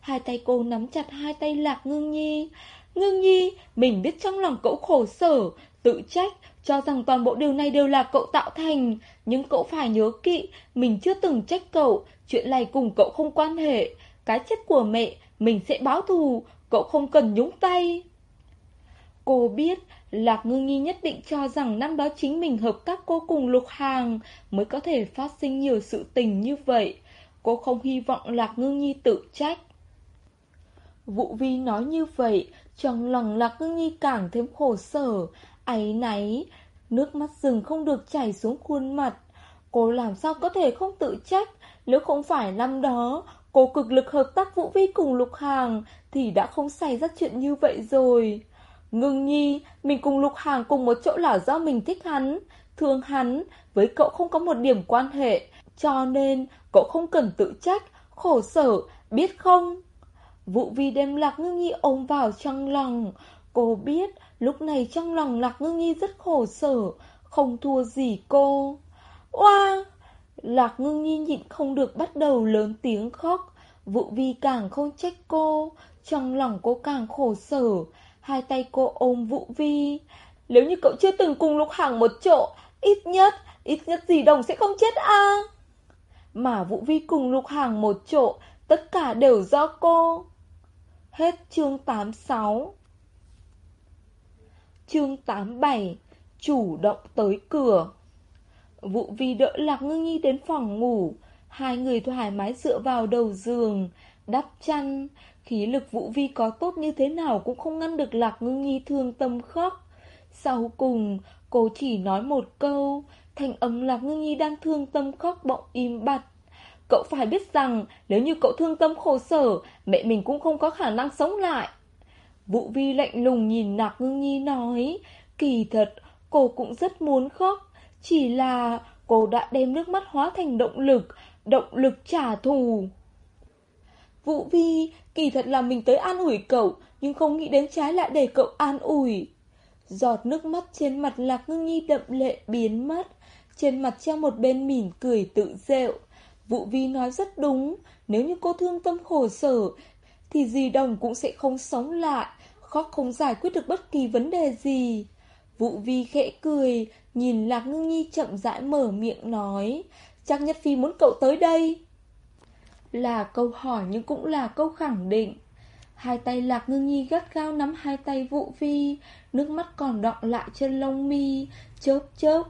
S1: Hai tay cô nắm chặt hai tay Lạc Ngưng Nhi. Ngưng Nhi, mình biết trong lòng cậu khổ sở, tự trách, cho rằng toàn bộ điều này đều là cậu tạo thành. Nhưng cậu phải nhớ kỹ, mình chưa từng trách cậu, chuyện này cùng cậu không quan hệ. Cái chết của mẹ, mình sẽ báo thù, cậu không cần nhúng tay. Cô biết Lạc Ngư Nhi nhất định cho rằng năm đó chính mình hợp tác cô cùng Lục Hàng mới có thể phát sinh nhiều sự tình như vậy. Cô không hy vọng Lạc Ngư Nhi tự trách. Vũ Vi nói như vậy, trong lòng Lạc Ngư Nhi càng thêm khổ sở, ấy náy, nước mắt rừng không được chảy xuống khuôn mặt. Cô làm sao có thể không tự trách, nếu không phải năm đó cô cực lực hợp tác Vũ Vi cùng Lục Hàng thì đã không xảy ra chuyện như vậy rồi. Ngưng nhi, mình cùng Lục Hàng cùng một chỗ là do mình thích hắn, thương hắn, với cậu không có một điểm quan hệ, cho nên cậu không cần tự trách, khổ sở, biết không? Vụ vi đem Lạc Ngưng Nhi ôm vào trong lòng, cô biết lúc này trong lòng Lạc Ngưng Nhi rất khổ sở, không thua gì cô. Oa! Lạc Ngưng Nhi nhịn không được bắt đầu lớn tiếng khóc, Vụ vi càng không trách cô, trong lòng cô càng khổ sở, Hai tay cô ôm Vũ Vi. Nếu như cậu chưa từng cùng Lục Hàng một chỗ, ít nhất, ít nhất gì đồng sẽ không chết à. Mà Vũ Vi cùng Lục Hàng một chỗ, tất cả đều do cô. Hết chương 86 Chương 87 Chủ động tới cửa Vũ Vi đỡ Lạc Ngưng Nhi đến phòng ngủ Hai người thoải mái dựa vào đầu giường Đắp chăn Khí lực Vũ Vi có tốt như thế nào cũng không ngăn được Lạc Ngưng Nhi thương tâm khóc. Sau cùng, cô chỉ nói một câu, thành âm Lạc Ngưng Nhi đang thương tâm khóc bỗng im bặt. Cậu phải biết rằng, nếu như cậu thương tâm khổ sở, mẹ mình cũng không có khả năng sống lại. Vũ Vi lạnh lùng nhìn lạc Ngưng Nhi nói, kỳ thật, cô cũng rất muốn khóc, chỉ là cô đã đem nước mắt hóa thành động lực, động lực trả thù. Vũ Vi, kỳ thật là mình tới an ủi cậu, nhưng không nghĩ đến trái lại để cậu an ủi. Giọt nước mắt trên mặt Lạc Ngưng Nhi đậm lệ biến mất, trên mặt treo một bên mỉm cười tự rêu. Vũ Vi nói rất đúng, nếu như cô thương tâm khổ sở, thì dì đồng cũng sẽ không sống lại, khóc không giải quyết được bất kỳ vấn đề gì. Vũ Vi khẽ cười, nhìn Lạc Ngưng Nhi chậm rãi mở miệng nói, chắc Nhất Phi muốn cậu tới đây. Là câu hỏi nhưng cũng là câu khẳng định. Hai tay Lạc Ngưng Nhi gắt gao nắm hai tay Vũ Vi, nước mắt còn đọng lại trên lông mi, chớp chớp,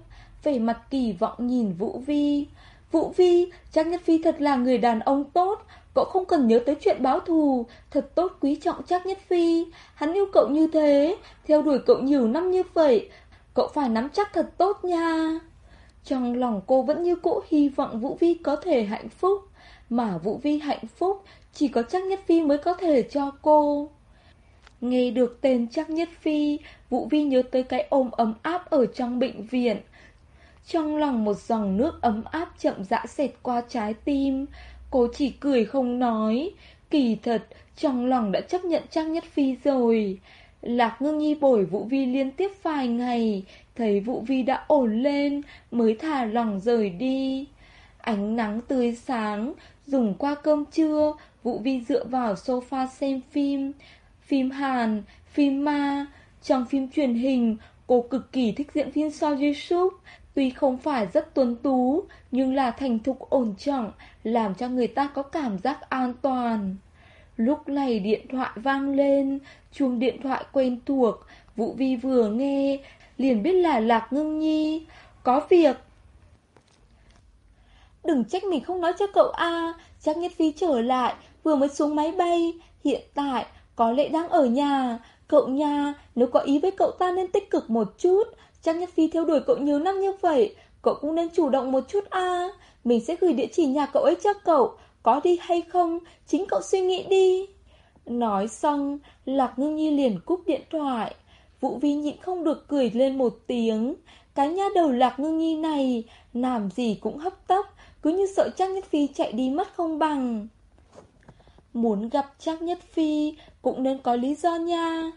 S1: vẻ mặt kỳ vọng nhìn Vũ Vi. Vũ Vi, Trang Nhất Phi thật là người đàn ông tốt, cậu không cần nhớ tới chuyện báo thù, thật tốt quý trọng Trang Nhất Phi. Hắn yêu cậu như thế, theo đuổi cậu nhiều năm như vậy, cậu phải nắm chắc thật tốt nha. Trong lòng cô vẫn như cũ hy vọng Vũ Vi có thể hạnh phúc, mà Vũ Vi hạnh phúc chỉ có Trang Nhất Phi mới có thể cho cô. Nghe được tên Trang Nhất Phi, Vũ Vi nhớ tới cái ôm ấm áp ở trong bệnh viện. Trong lòng một dòng nước ấm áp chậm rãi xẹt qua trái tim, cô chỉ cười không nói. Kỳ thật, trong lòng đã chấp nhận Trang Nhất Phi rồi. Lạc ngưng nhi bổi Vũ Vi liên tiếp vài ngày, thấy Vũ Vi đã ổn lên, mới thả lòng rời đi. Ánh nắng tươi sáng, dùng qua cơm trưa, Vũ Vi dựa vào sofa xem phim, phim Hàn, phim ma. Trong phim truyền hình, cô cực kỳ thích diễn viên So Ji Suk, tuy không phải rất tuấn tú, nhưng là thành thục ổn trọng, làm cho người ta có cảm giác an toàn. Lúc này điện thoại vang lên, chuông điện thoại quen thuộc, Vũ Vi vừa nghe, liền biết là Lạc Ngưng Nhi. Có việc. Đừng trách mình không nói cho cậu A, chắc Nhất Phi trở lại, vừa mới xuống máy bay, hiện tại có lẽ đang ở nhà. Cậu nha, nếu có ý với cậu ta nên tích cực một chút, chắc Nhất Phi theo đuổi cậu nhiều năm như vậy, cậu cũng nên chủ động một chút a. Mình sẽ gửi địa chỉ nhà cậu ấy cho cậu, có đi hay không, chính cậu suy nghĩ đi. Nói xong, Lạc Ngưng Nhi liền cúp điện thoại. Vũ Vi nhịn không được cười lên một tiếng. Cái nha đầu Lạc Ngưng Nhi này, làm gì cũng hấp tấp, cứ như sợ Trác Nhất Phi chạy đi mất không bằng. Muốn gặp Trác Nhất Phi cũng nên có lý do nha.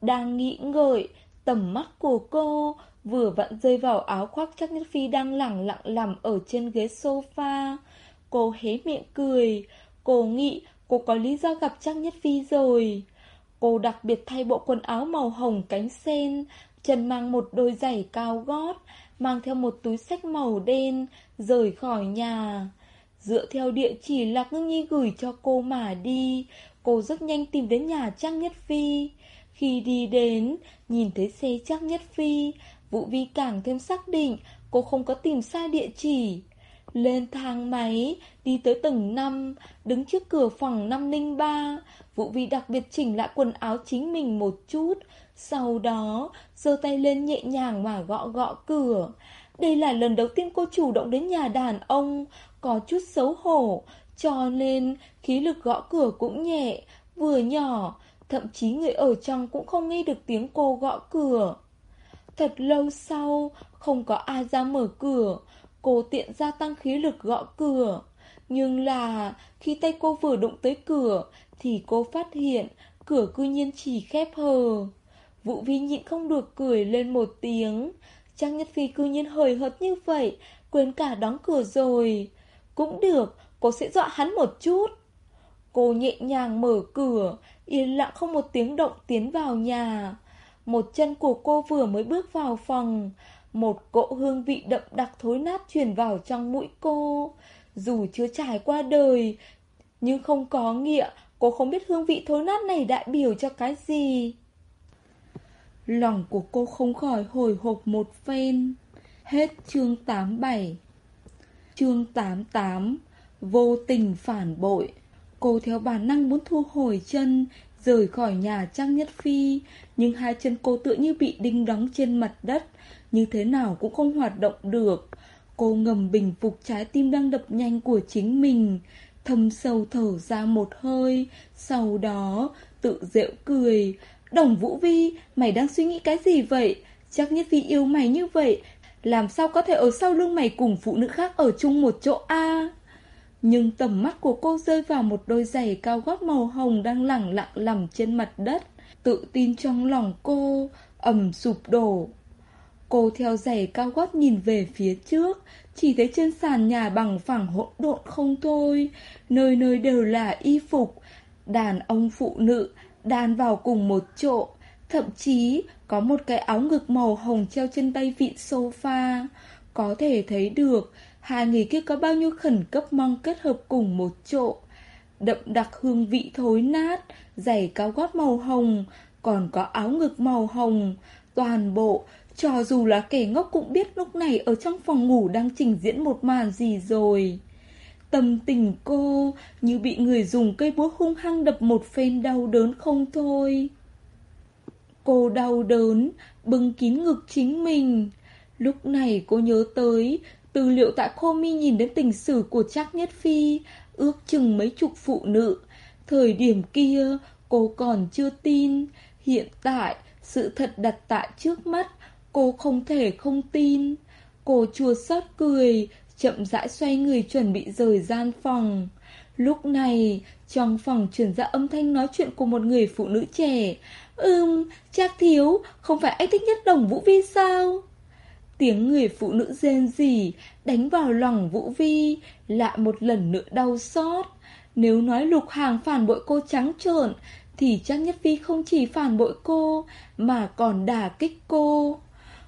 S1: Đang nghĩ ngợi, tầm mắt của cô vừa vặn rơi vào áo khoác Trác Nhất Phi đang lẳng lặng nằm ở trên ghế sofa. Cô hé miệng cười, cô nghĩ cô có lý do gặp Trác Nhất Phi rồi. Cô đặc biệt thay bộ quần áo màu hồng cánh sen, chân mang một đôi giày cao gót, mang theo một túi sách màu đen, rời khỏi nhà. Dựa theo địa chỉ Lạc Ngưng Nhi gửi cho cô mà đi, cô rất nhanh tìm đến nhà Trang Nhất Phi. Khi đi đến, nhìn thấy xe Trang Nhất Phi, Vũ Vi càng thêm xác định cô không có tìm sai địa chỉ. Lên thang máy, đi tới tầng 5, đứng trước cửa phòng 503, Vũ Vi đặc biệt chỉnh lại quần áo chính mình một chút, sau đó giơ tay lên nhẹ nhàng mà gõ gõ cửa. Đây là lần đầu tiên cô chủ động đến nhà đàn ông, có chút xấu hổ, cho nên khí lực gõ cửa cũng nhẹ, vừa nhỏ, thậm chí người ở trong cũng không nghe được tiếng cô gõ cửa. Thật lâu sau, không có ai ra mở cửa, cô tiện gia tăng khí lực gõ cửa. Nhưng là, khi tay cô vừa đụng tới cửa, thì cô phát hiện cửa cư nhiên chỉ khép hờ. Vũ Vi nhịn không được cười lên một tiếng. Trang Nhất Phi cư nhiên hời hợt như vậy, quên cả đóng cửa rồi. Cũng được, cô sẽ dọa hắn một chút. Cô nhẹ nhàng mở cửa, yên lặng không một tiếng động tiến vào nhà. Một chân của cô vừa mới bước vào phòng, một cỗ hương vị đậm đặc thối nát truyền vào trong mũi cô. Dù chưa trải qua đời, nhưng không có nghĩa, cô không biết hương vị thối nát này đại biểu cho cái gì. Lòng của cô không khỏi hồi hộp một phen. Hết chương 87 Chương 88 Vô tình phản bội. Cô theo bản năng muốn thu hồi chân, Rời khỏi nhà Trang Nhất Phi. Nhưng hai chân cô tựa như bị đinh đóng trên mặt đất. Như thế nào cũng không hoạt động được. Cô ngầm bình phục trái tim đang đập nhanh của chính mình. Thâm sâu thở ra một hơi. Sau đó, tự dễu cười. Đồng Vũ Vi, mày đang suy nghĩ cái gì vậy? Chắc nhất Vi yêu mày như vậy, làm sao có thể ở sau lưng mày cùng phụ nữ khác ở chung một chỗ a? Nhưng tầm mắt của cô rơi vào một đôi giày cao gót màu hồng đang lẳng lặng nằm trên mặt đất. Tự tin trong lòng cô, ầm sụp đổ. Cô theo giày cao gót nhìn về phía trước, chỉ thấy trên sàn nhà bằng phẳng hỗn độn không thôi, nơi nơi đều là y phục, đàn ông phụ nữ, đan vào cùng một chỗ, thậm chí có một cái áo ngực màu hồng treo trên tay vịn sofa. Có thể thấy được, hai người kia có bao nhiêu khẩn cấp mong kết hợp cùng một chỗ. Đậm đặc hương vị thối nát, giày cao gót màu hồng, còn có áo ngực màu hồng, toàn bộ cho dù là kẻ ngốc cũng biết lúc này ở trong phòng ngủ đang trình diễn một màn gì rồi. Tâm tình cô như bị người dùng cây búa hung hăng đập một phen đau đớn không thôi. Cô đau đớn, bưng kín ngực chính mình. Lúc này cô nhớ tới, từ liệu tại Komi nhìn đến tình sử của Trác Nhất Phi, ước chừng mấy chục phụ nữ. Thời điểm kia, cô còn chưa tin. Hiện tại, sự thật đặt tại trước mắt, Cô không thể không tin. Cô chua xót cười, chậm rãi xoay người chuẩn bị rời gian phòng. Lúc này, trong phòng truyền ra âm thanh nói chuyện của một người phụ nữ trẻ. Ừm, chắc thiếu, không phải anh thích nhất đồng Vũ Vi sao? Tiếng người phụ nữ rên rỉ, đánh vào lòng Vũ Vi, lại một lần nữa đau xót. Nếu nói lục hàng phản bội cô trắng trợn, thì chắc nhất Vi không chỉ phản bội cô, mà còn đả kích cô.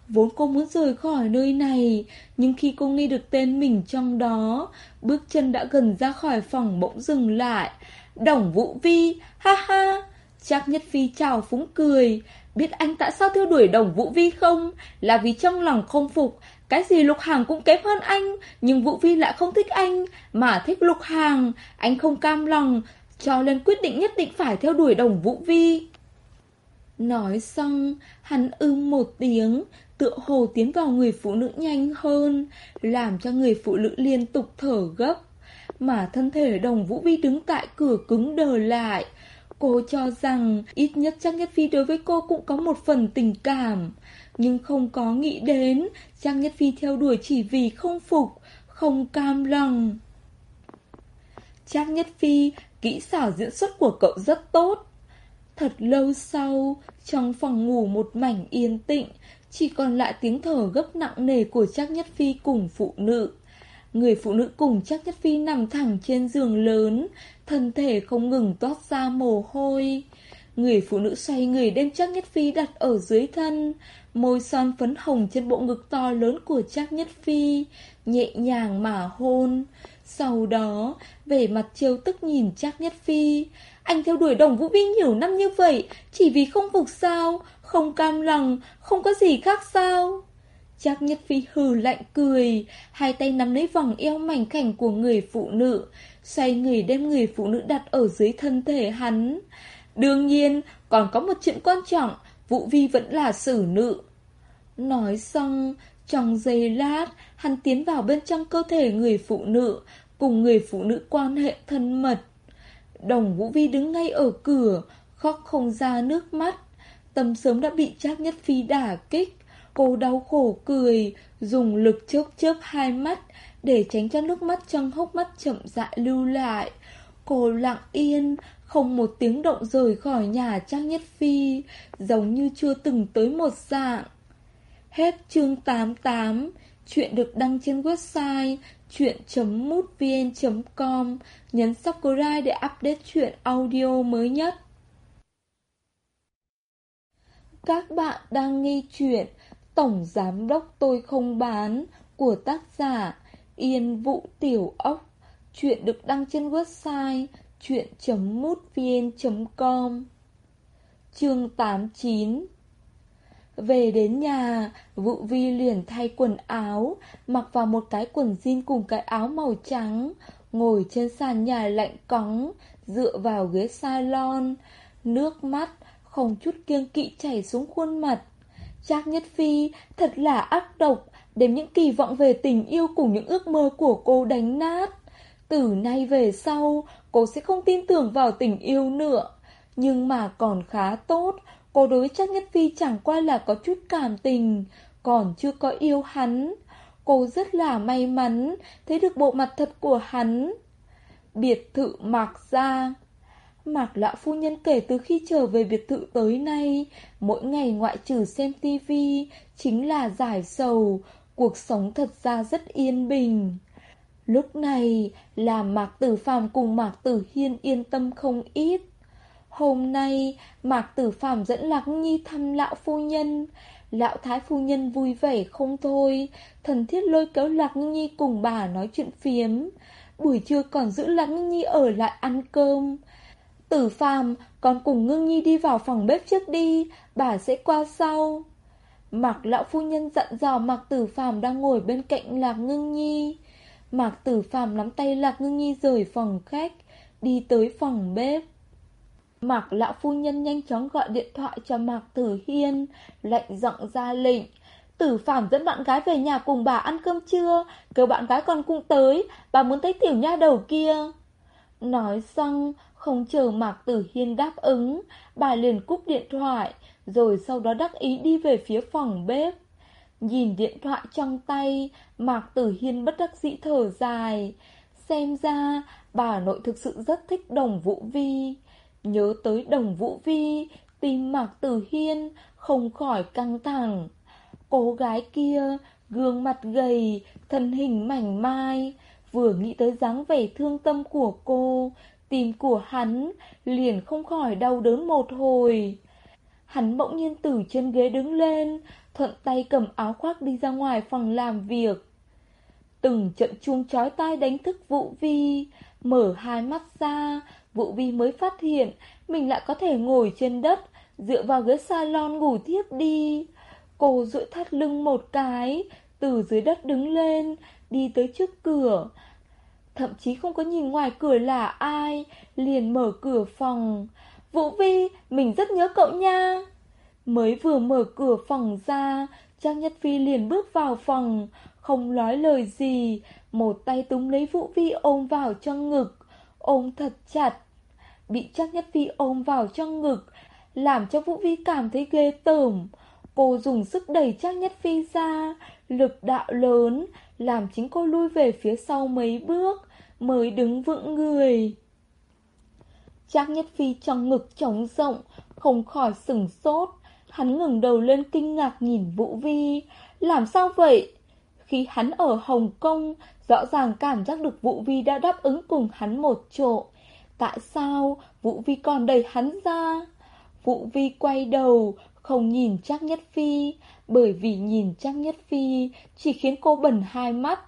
S1: Vốn cô muốn rời khỏi nơi này, nhưng khi cô nghe được tên mình trong đó, bước chân đã gần ra khỏi phòng bỗng dừng lại. Đồng Vũ Vi, ha ha! Chắc Nhất Phi chào phúng cười. Biết anh tại sao theo đuổi đồng Vũ Vi không? Là vì trong lòng không phục, cái gì Lục Hàng cũng kém hơn anh, nhưng Vũ Vi lại không thích anh, mà thích Lục Hàng. Anh không cam lòng, cho nên quyết định nhất định phải theo đuổi đồng Vũ Vi. Nói xong, hắn ưng một tiếng, tựa hồ tiến vào người phụ nữ nhanh hơn, làm cho người phụ nữ liên tục thở gấp. Mà thân thể đồng Vũ Vi đứng tại cửa cứng đờ lại. Cô cho rằng ít nhất Trang Nhất Phi đối với cô cũng có một phần tình cảm. Nhưng không có nghĩ đến Trang Nhất Phi theo đuổi chỉ vì không phục, không cam lòng. Trang Nhất Phi, kỹ xảo diễn xuất của cậu rất tốt. Thật lâu sau, trong phòng ngủ một mảnh yên tĩnh, chỉ còn lại tiếng thở gấp nặng nề của Trác Nhất Phi cùng phụ nữ. Người phụ nữ cùng Trác Nhất Phi nằm thẳng trên giường lớn, thân thể không ngừng toát ra mồ hôi. Người phụ nữ xoay người đem Trác Nhất Phi đặt ở dưới thân, môi son phấn hồng trên bộ ngực to lớn của Trác Nhất Phi, nhẹ nhàng mà hôn. Sau đó, vẻ mặt trêu tức nhìn Trác Nhất Phi, anh theo đuổi đồng Vũ Vi nhiều năm như vậy, chỉ vì không phục sao, không cam lòng, không có gì khác sao? Chắc Nhất Phi hừ lạnh cười, hai tay nắm lấy vòng eo mảnh khảnh của người phụ nữ, xoay người đem người phụ nữ đặt ở dưới thân thể hắn. Đương nhiên, còn có một chuyện quan trọng, Vũ Vi vẫn là xử nữ. Nói xong, trong giây lát, hắn tiến vào bên trong cơ thể người phụ nữ, cùng người phụ nữ quan hệ thân mật. Đồng Vũ Vi đứng ngay ở cửa, khóc không ra nước mắt. Tâm sớm đã bị Trác Nhất Phi đả kích. Cô đau khổ cười, dùng lực chớp chớp hai mắt để tránh cho nước mắt trong hốc mắt chậm rãi lưu lại. Cô lặng yên, không một tiếng động rời khỏi nhà Trác Nhất Phi, giống như chưa từng tới một dạng. Hết chương 88, chuyện được đăng trên website chuyện.mútvn.com, nhấn subscribe để update chuyện audio mới nhất. Các bạn đang nghe chuyện Tổng Giám Đốc Tôi Không Bán của tác giả Yên Vũ Tiểu Ốc. Chuyện được đăng trên website chuyện.mútvn.com Chương 89 về đến nhà, Vũ Vi liền thay quần áo, mặc vào một cái quần jean cùng cái áo màu trắng, ngồi trên sàn nhà lạnh cóng, dựa vào ghế salon, nước mắt không chút kiêng kỵ chảy xuống khuôn mặt. Trác Nhất Phi thật là ác độc, đem những kỳ vọng về tình yêu cùng những ước mơ của cô đánh nát. Từ nay về sau, cô sẽ không tin tưởng vào tình yêu nữa. Nhưng mà còn khá tốt, Cô đối chắc nhất phi chẳng qua là có chút cảm tình, còn chưa có yêu hắn. Cô rất là may mắn thấy được bộ mặt thật của hắn. Biệt thự Mạc Gia Mạc Lão Phu Nhân kể từ khi trở về biệt thự tới nay, mỗi ngày ngoại trừ xem tivi, chính là giải sầu, cuộc sống thật ra rất yên bình. Lúc này, là Mạc Tử Phàm cùng Mạc Tử Hiên yên tâm không ít. Hôm nay, Mạc Tử Phàm dẫn Lạc Nhi thăm Lão Phu Nhân. Lão Thái Phu Nhân vui vẻ không thôi, thần thiết lôi kéo Lạc Nhi cùng bà nói chuyện phiếm. Buổi trưa còn giữ Lạc Nhi ở lại ăn cơm. Tử Phàm con cùng Ngưng Nhi đi vào phòng bếp trước đi, bà sẽ qua sau. Mạc lão phu nhân dặn dò Mạc Tử Phàm đang ngồi bên cạnh Lạc Ngưng Nhi. Mạc Tử Phàm nắm tay Lạc Ngưng Nhi rời phòng khách, đi tới phòng bếp. Mạc lão phu nhân nhanh chóng gọi điện thoại cho Mạc Tử Hiên, lệnh giọng ra lệnh. Tử Phàm dẫn bạn gái về nhà cùng bà ăn cơm trưa, kêu bạn gái con cũng tới, bà muốn thấy tiểu nha đầu kia. Nói xong, không chờ Mạc Tử Hiên đáp ứng, bà liền cúp điện thoại, rồi sau đó đắc ý đi về phía phòng bếp. Nhìn điện thoại trong tay, Mạc Tử Hiên bất đắc dĩ thở dài. Xem ra, bà nội thực sự rất thích đồng Vũ Vi. Nhớ tới đồng Vũ Vi, tim Mạc Tử Hiên không khỏi căng thẳng. Cô gái kia, gương mặt gầy, thân hình mảnh mai, vừa nghĩ tới dáng vẻ thương tâm của cô, tim của hắn liền không khỏi đau đớn một hồi. Hắn bỗng nhiên từ trên ghế đứng lên, thuận tay cầm áo khoác đi ra ngoài phòng làm việc. Từng trận chuông chói tai đánh thức Vũ Vi, mở hai mắt ra, Vũ Vi mới phát hiện mình lại có thể ngồi trên đất, dựa vào ghế salon ngủ tiếp đi. Cô duỗi thắt lưng một cái, từ dưới đất đứng lên, đi tới trước cửa, thậm chí không có nhìn ngoài cửa là ai, liền mở cửa phòng. Vũ Vi, mình rất nhớ cậu nha. Mới vừa mở cửa phòng ra, Trang Nhất Phi liền bước vào phòng, không nói lời gì, một tay túm lấy Vũ Vi ôm vào trong ngực, ôm thật chặt. Bị Trang Nhất Phi ôm vào trong ngực, làm cho Vũ Vi cảm thấy ghê tởm. Cô dùng sức đẩy Trang Nhất Phi ra, lực đạo lớn, làm chính cô lui về phía sau mấy bước, mới đứng vững người. Trác Nhất Phi trong ngực trống rộng, không khỏi sừng sốt. Hắn ngừng đầu lên kinh ngạc nhìn Vũ Vi. Làm sao vậy? Khi hắn ở Hồng Kông, rõ ràng cảm giác được Vũ Vi đã đáp ứng cùng hắn một chỗ. Tại sao Vũ Vi còn đẩy hắn ra? Vũ Vi quay đầu, không nhìn Trác Nhất Phi, bởi vì nhìn Trác Nhất Phi chỉ khiến cô bẩn hai mắt.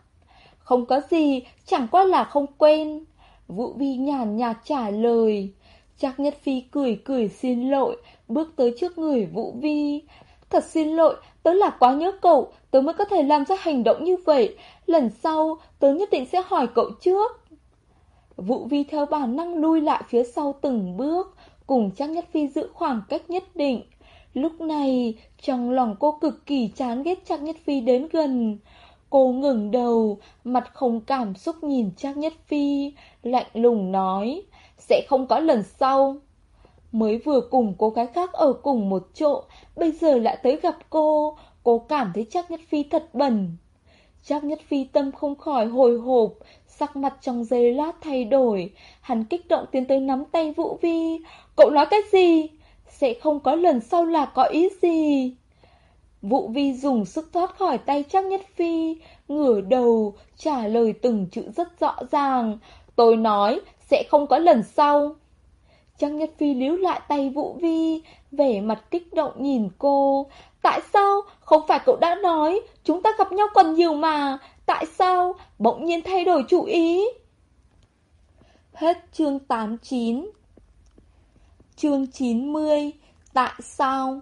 S1: Không có gì, chẳng qua là không quên Vũ Vi nhàn nhạt trả lời. Trác Nhất Phi cười cười xin lỗi, bước tới trước người Vũ Vi. Thật xin lỗi, tớ là quá nhớ cậu, tớ mới có thể làm ra hành động như vậy. Lần sau, tớ nhất định sẽ hỏi cậu trước. Vũ Vi theo bản năng lui lại phía sau từng bước, cùng Trang Nhất Phi giữ khoảng cách nhất định. Lúc này, trong lòng cô cực kỳ chán ghét Trang Nhất Phi đến gần. Cô ngừng đầu, mặt không cảm xúc nhìn Trang Nhất Phi, lạnh lùng nói, sẽ không có lần sau. Mới vừa cùng cô gái khác ở cùng một chỗ, bây giờ lại tới gặp cô, cô cảm thấy Trang Nhất Phi thật bẩn. Trang Nhất Phi tâm không khỏi hồi hộp, sắc mặt trong giây lát thay đổi, hắn kích động tiến tới nắm tay Vũ Vi. Cậu nói cái gì? Sẽ không có lần sau là có ý gì? Vũ Vi dùng sức thoát khỏi tay Trác Nhất Phi, ngửa đầu, trả lời từng chữ rất rõ ràng. Tôi nói, sẽ không có lần sau. Trang Nhất Phi líu lại tay Vũ Vi, vẻ mặt kích động nhìn cô. Tại sao? Không phải cậu đã nói, chúng ta gặp nhau còn nhiều mà. Tại sao? Bỗng nhiên thay đổi chủ ý. Hết chương 89 Chương 90 Tại sao?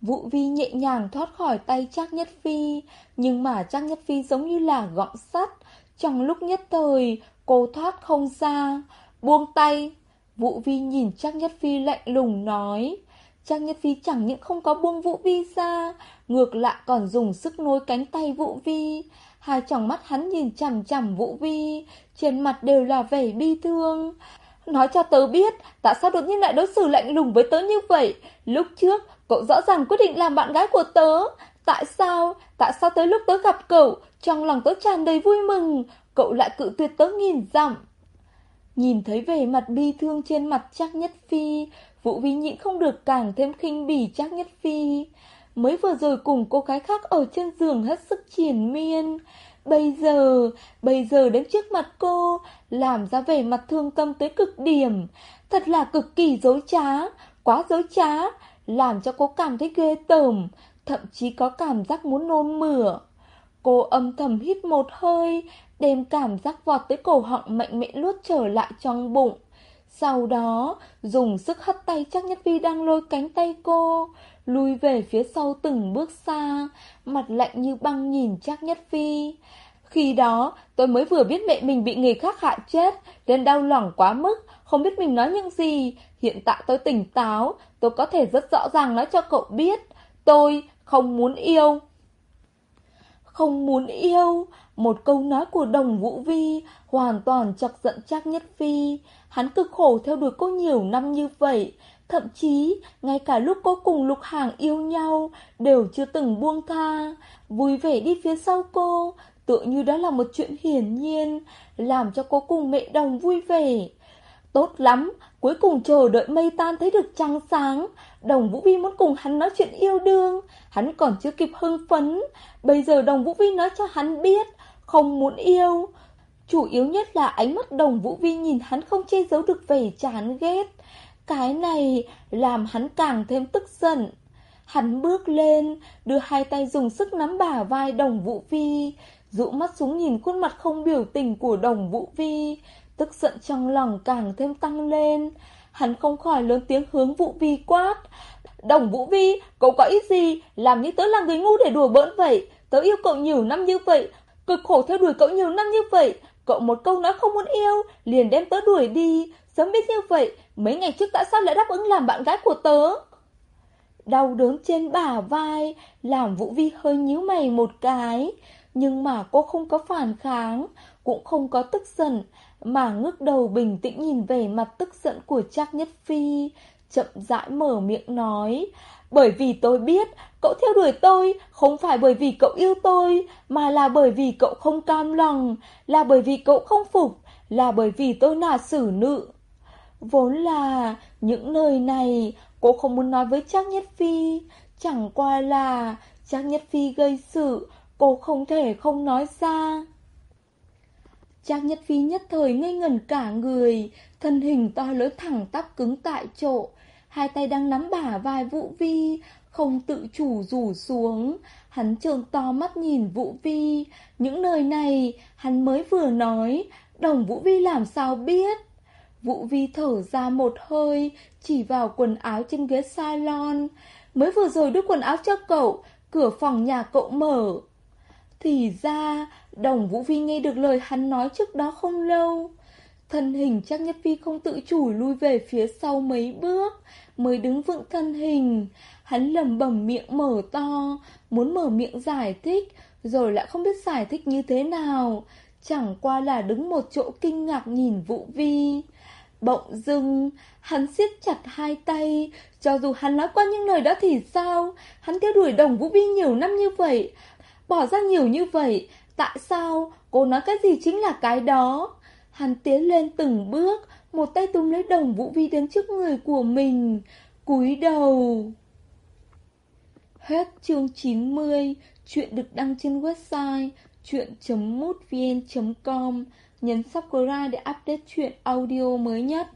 S1: Vũ Vi nhẹ nhàng thoát khỏi tay Trác Nhất Phi, nhưng mà Trác Nhất Phi giống như là gọng sắt. Trong lúc nhất thời, cô thoát không ra. Buông tay. Vũ Vi nhìn Trác Nhất Phi lạnh lùng nói. Trang Nhất Phi chẳng những không có buông Vũ Vi ra, ngược lại còn dùng sức nối cánh tay Vũ Vi. Hai tròng mắt hắn nhìn chằm chằm Vũ Vi, trên mặt đều là vẻ bi thương. nói cho tớ biết, tại sao đột nhiên lại đối xử lạnh lùng với tớ như vậy? Lúc trước, cậu rõ ràng quyết định làm bạn gái của tớ. Tại sao? Tại sao tới lúc tớ gặp cậu, trong lòng tớ tràn đầy vui mừng, cậu lại cự tuyệt tớ nghìn dặm. Nhìn thấy vẻ mặt bi thương trên mặt Trác Nhất Phi, Vũ Vi nhịn không được càng thêm khinh bỉ Trác Nhất Phi. Mới vừa rồi cùng cô gái khác ở trên giường hết sức triển miên. Bây giờ, bây giờ đến trước mặt cô, làm ra vẻ mặt thương tâm tới cực điểm. Thật là cực kỳ dối trá, quá dối trá, làm cho cô cảm thấy ghê tởm, thậm chí có cảm giác muốn nôn mửa. Cô âm thầm hít một hơi, đem cảm giác vọt tới cổ họng mạnh mẽ luốt trở lại trong bụng. Sau đó, dùng sức hất tay chắc nhất vi đang lôi cánh tay cô, lùi về phía sau từng bước xa, mặt lạnh như băng nhìn chắc nhất vi. Khi đó, tôi mới vừa biết mẹ mình bị người khác hại chết, nên đau lòng quá mức, không biết mình nói những gì. Hiện tại tôi tỉnh táo, tôi có thể rất rõ ràng nói cho cậu biết, tôi không muốn yêu. Không muốn yêu, một câu nói của đồng Vũ Vi hoàn toàn chọc giận Trác Nhất Phi. Hắn cực khổ theo đuổi cô nhiều năm như vậy, thậm chí ngay cả lúc cô cùng Lục Hàng yêu nhau đều chưa từng buông tha, vui vẻ đi phía sau cô, tựa như đó là một chuyện hiển nhiên, làm cho cô cùng mẹ đồng vui vẻ. Tốt lắm, cuối cùng chờ đợi mây tan thấy được trăng sáng, đồng Vũ Vi muốn cùng hắn nói chuyện yêu đương, hắn còn chưa kịp hưng phấn, bây giờ đồng Vũ Vi nói cho hắn biết, không muốn yêu. Chủ yếu nhất là ánh mắt đồng Vũ Vi nhìn hắn không che giấu được vẻ chán ghét. Cái này làm hắn càng thêm tức giận. Hắn bước lên, đưa hai tay dùng sức nắm bả vai đồng Vũ Vi, dụ mắt xuống nhìn khuôn mặt không biểu tình của đồng Vũ Vi, tức giận trong lòng càng thêm tăng lên. Hắn không khỏi lớn tiếng hướng Vũ Vi quát. Đồng Vũ Vi, cậu có ý gì? Làm như tớ là người ngu để đùa bỡn vậy. Tớ yêu cậu nhiều năm như vậy, cực khổ theo đuổi cậu nhiều năm như vậy. Cậu một câu nói không muốn yêu, liền đem tớ đuổi đi. Sớm biết như vậy, mấy ngày trước tại sao lại đáp ứng làm bạn gái của tớ? Đau đớn trên bả vai, làm Vũ Vi hơi nhíu mày một cái. Nhưng mà cô không có phản kháng, cũng không có tức giận, mà ngước đầu bình tĩnh nhìn về mặt tức giận của Trác Nhất Phi, chậm rãi mở miệng nói. Bởi vì tôi biết, cậu theo đuổi tôi không phải bởi vì cậu yêu tôi, mà là bởi vì cậu không cam lòng, là bởi vì cậu không phục, là bởi vì tôi là xử nữ. Vốn là những lời này cô không muốn nói với Trác Nhất Phi, chẳng qua là Trác Nhất Phi gây sự, cô không thể không nói ra. Trác Nhất Phi nhất thời ngây ngẩn cả người, thân hình to lớn thẳng tắp cứng tại chỗ, hai tay đang nắm bả vai Vũ Vi, không tự chủ rủ xuống. Hắn trợn to mắt nhìn Vũ Vi, những lời này hắn mới vừa nói, đồng Vũ Vi làm sao biết. Vũ Vi thở ra một hơi, chỉ vào quần áo trên ghế salon. Mới vừa rồi đưa quần áo cho cậu, cửa phòng nhà cậu mở. Thì ra, đồng Vũ Vi nghe được lời hắn nói trước đó không lâu. Thân hình chắc nhất phi không tự chủ lui về phía sau mấy bước, mới đứng vững thân hình. Hắn lầm bẩm miệng mở to, muốn mở miệng giải thích, rồi lại không biết giải thích như thế nào. Chẳng qua là đứng một chỗ kinh ngạc nhìn Vũ Vi. Bỗng dưng, hắn siết chặt hai tay, cho dù hắn nói qua những lời đó thì sao? Hắn theo đuổi đồng Vũ Vi nhiều năm như vậy, bỏ ra nhiều như vậy, tại sao cô nói cái gì chính là cái đó? Hắn tiến lên từng bước, một tay túm lấy đồng Vũ Vi đến trước người của mình, cúi đầu. Hết chương 90, chuyện được đăng trên website chuyện.mútvn.com. Nhấn subscribe để update chuyện audio mới nhất.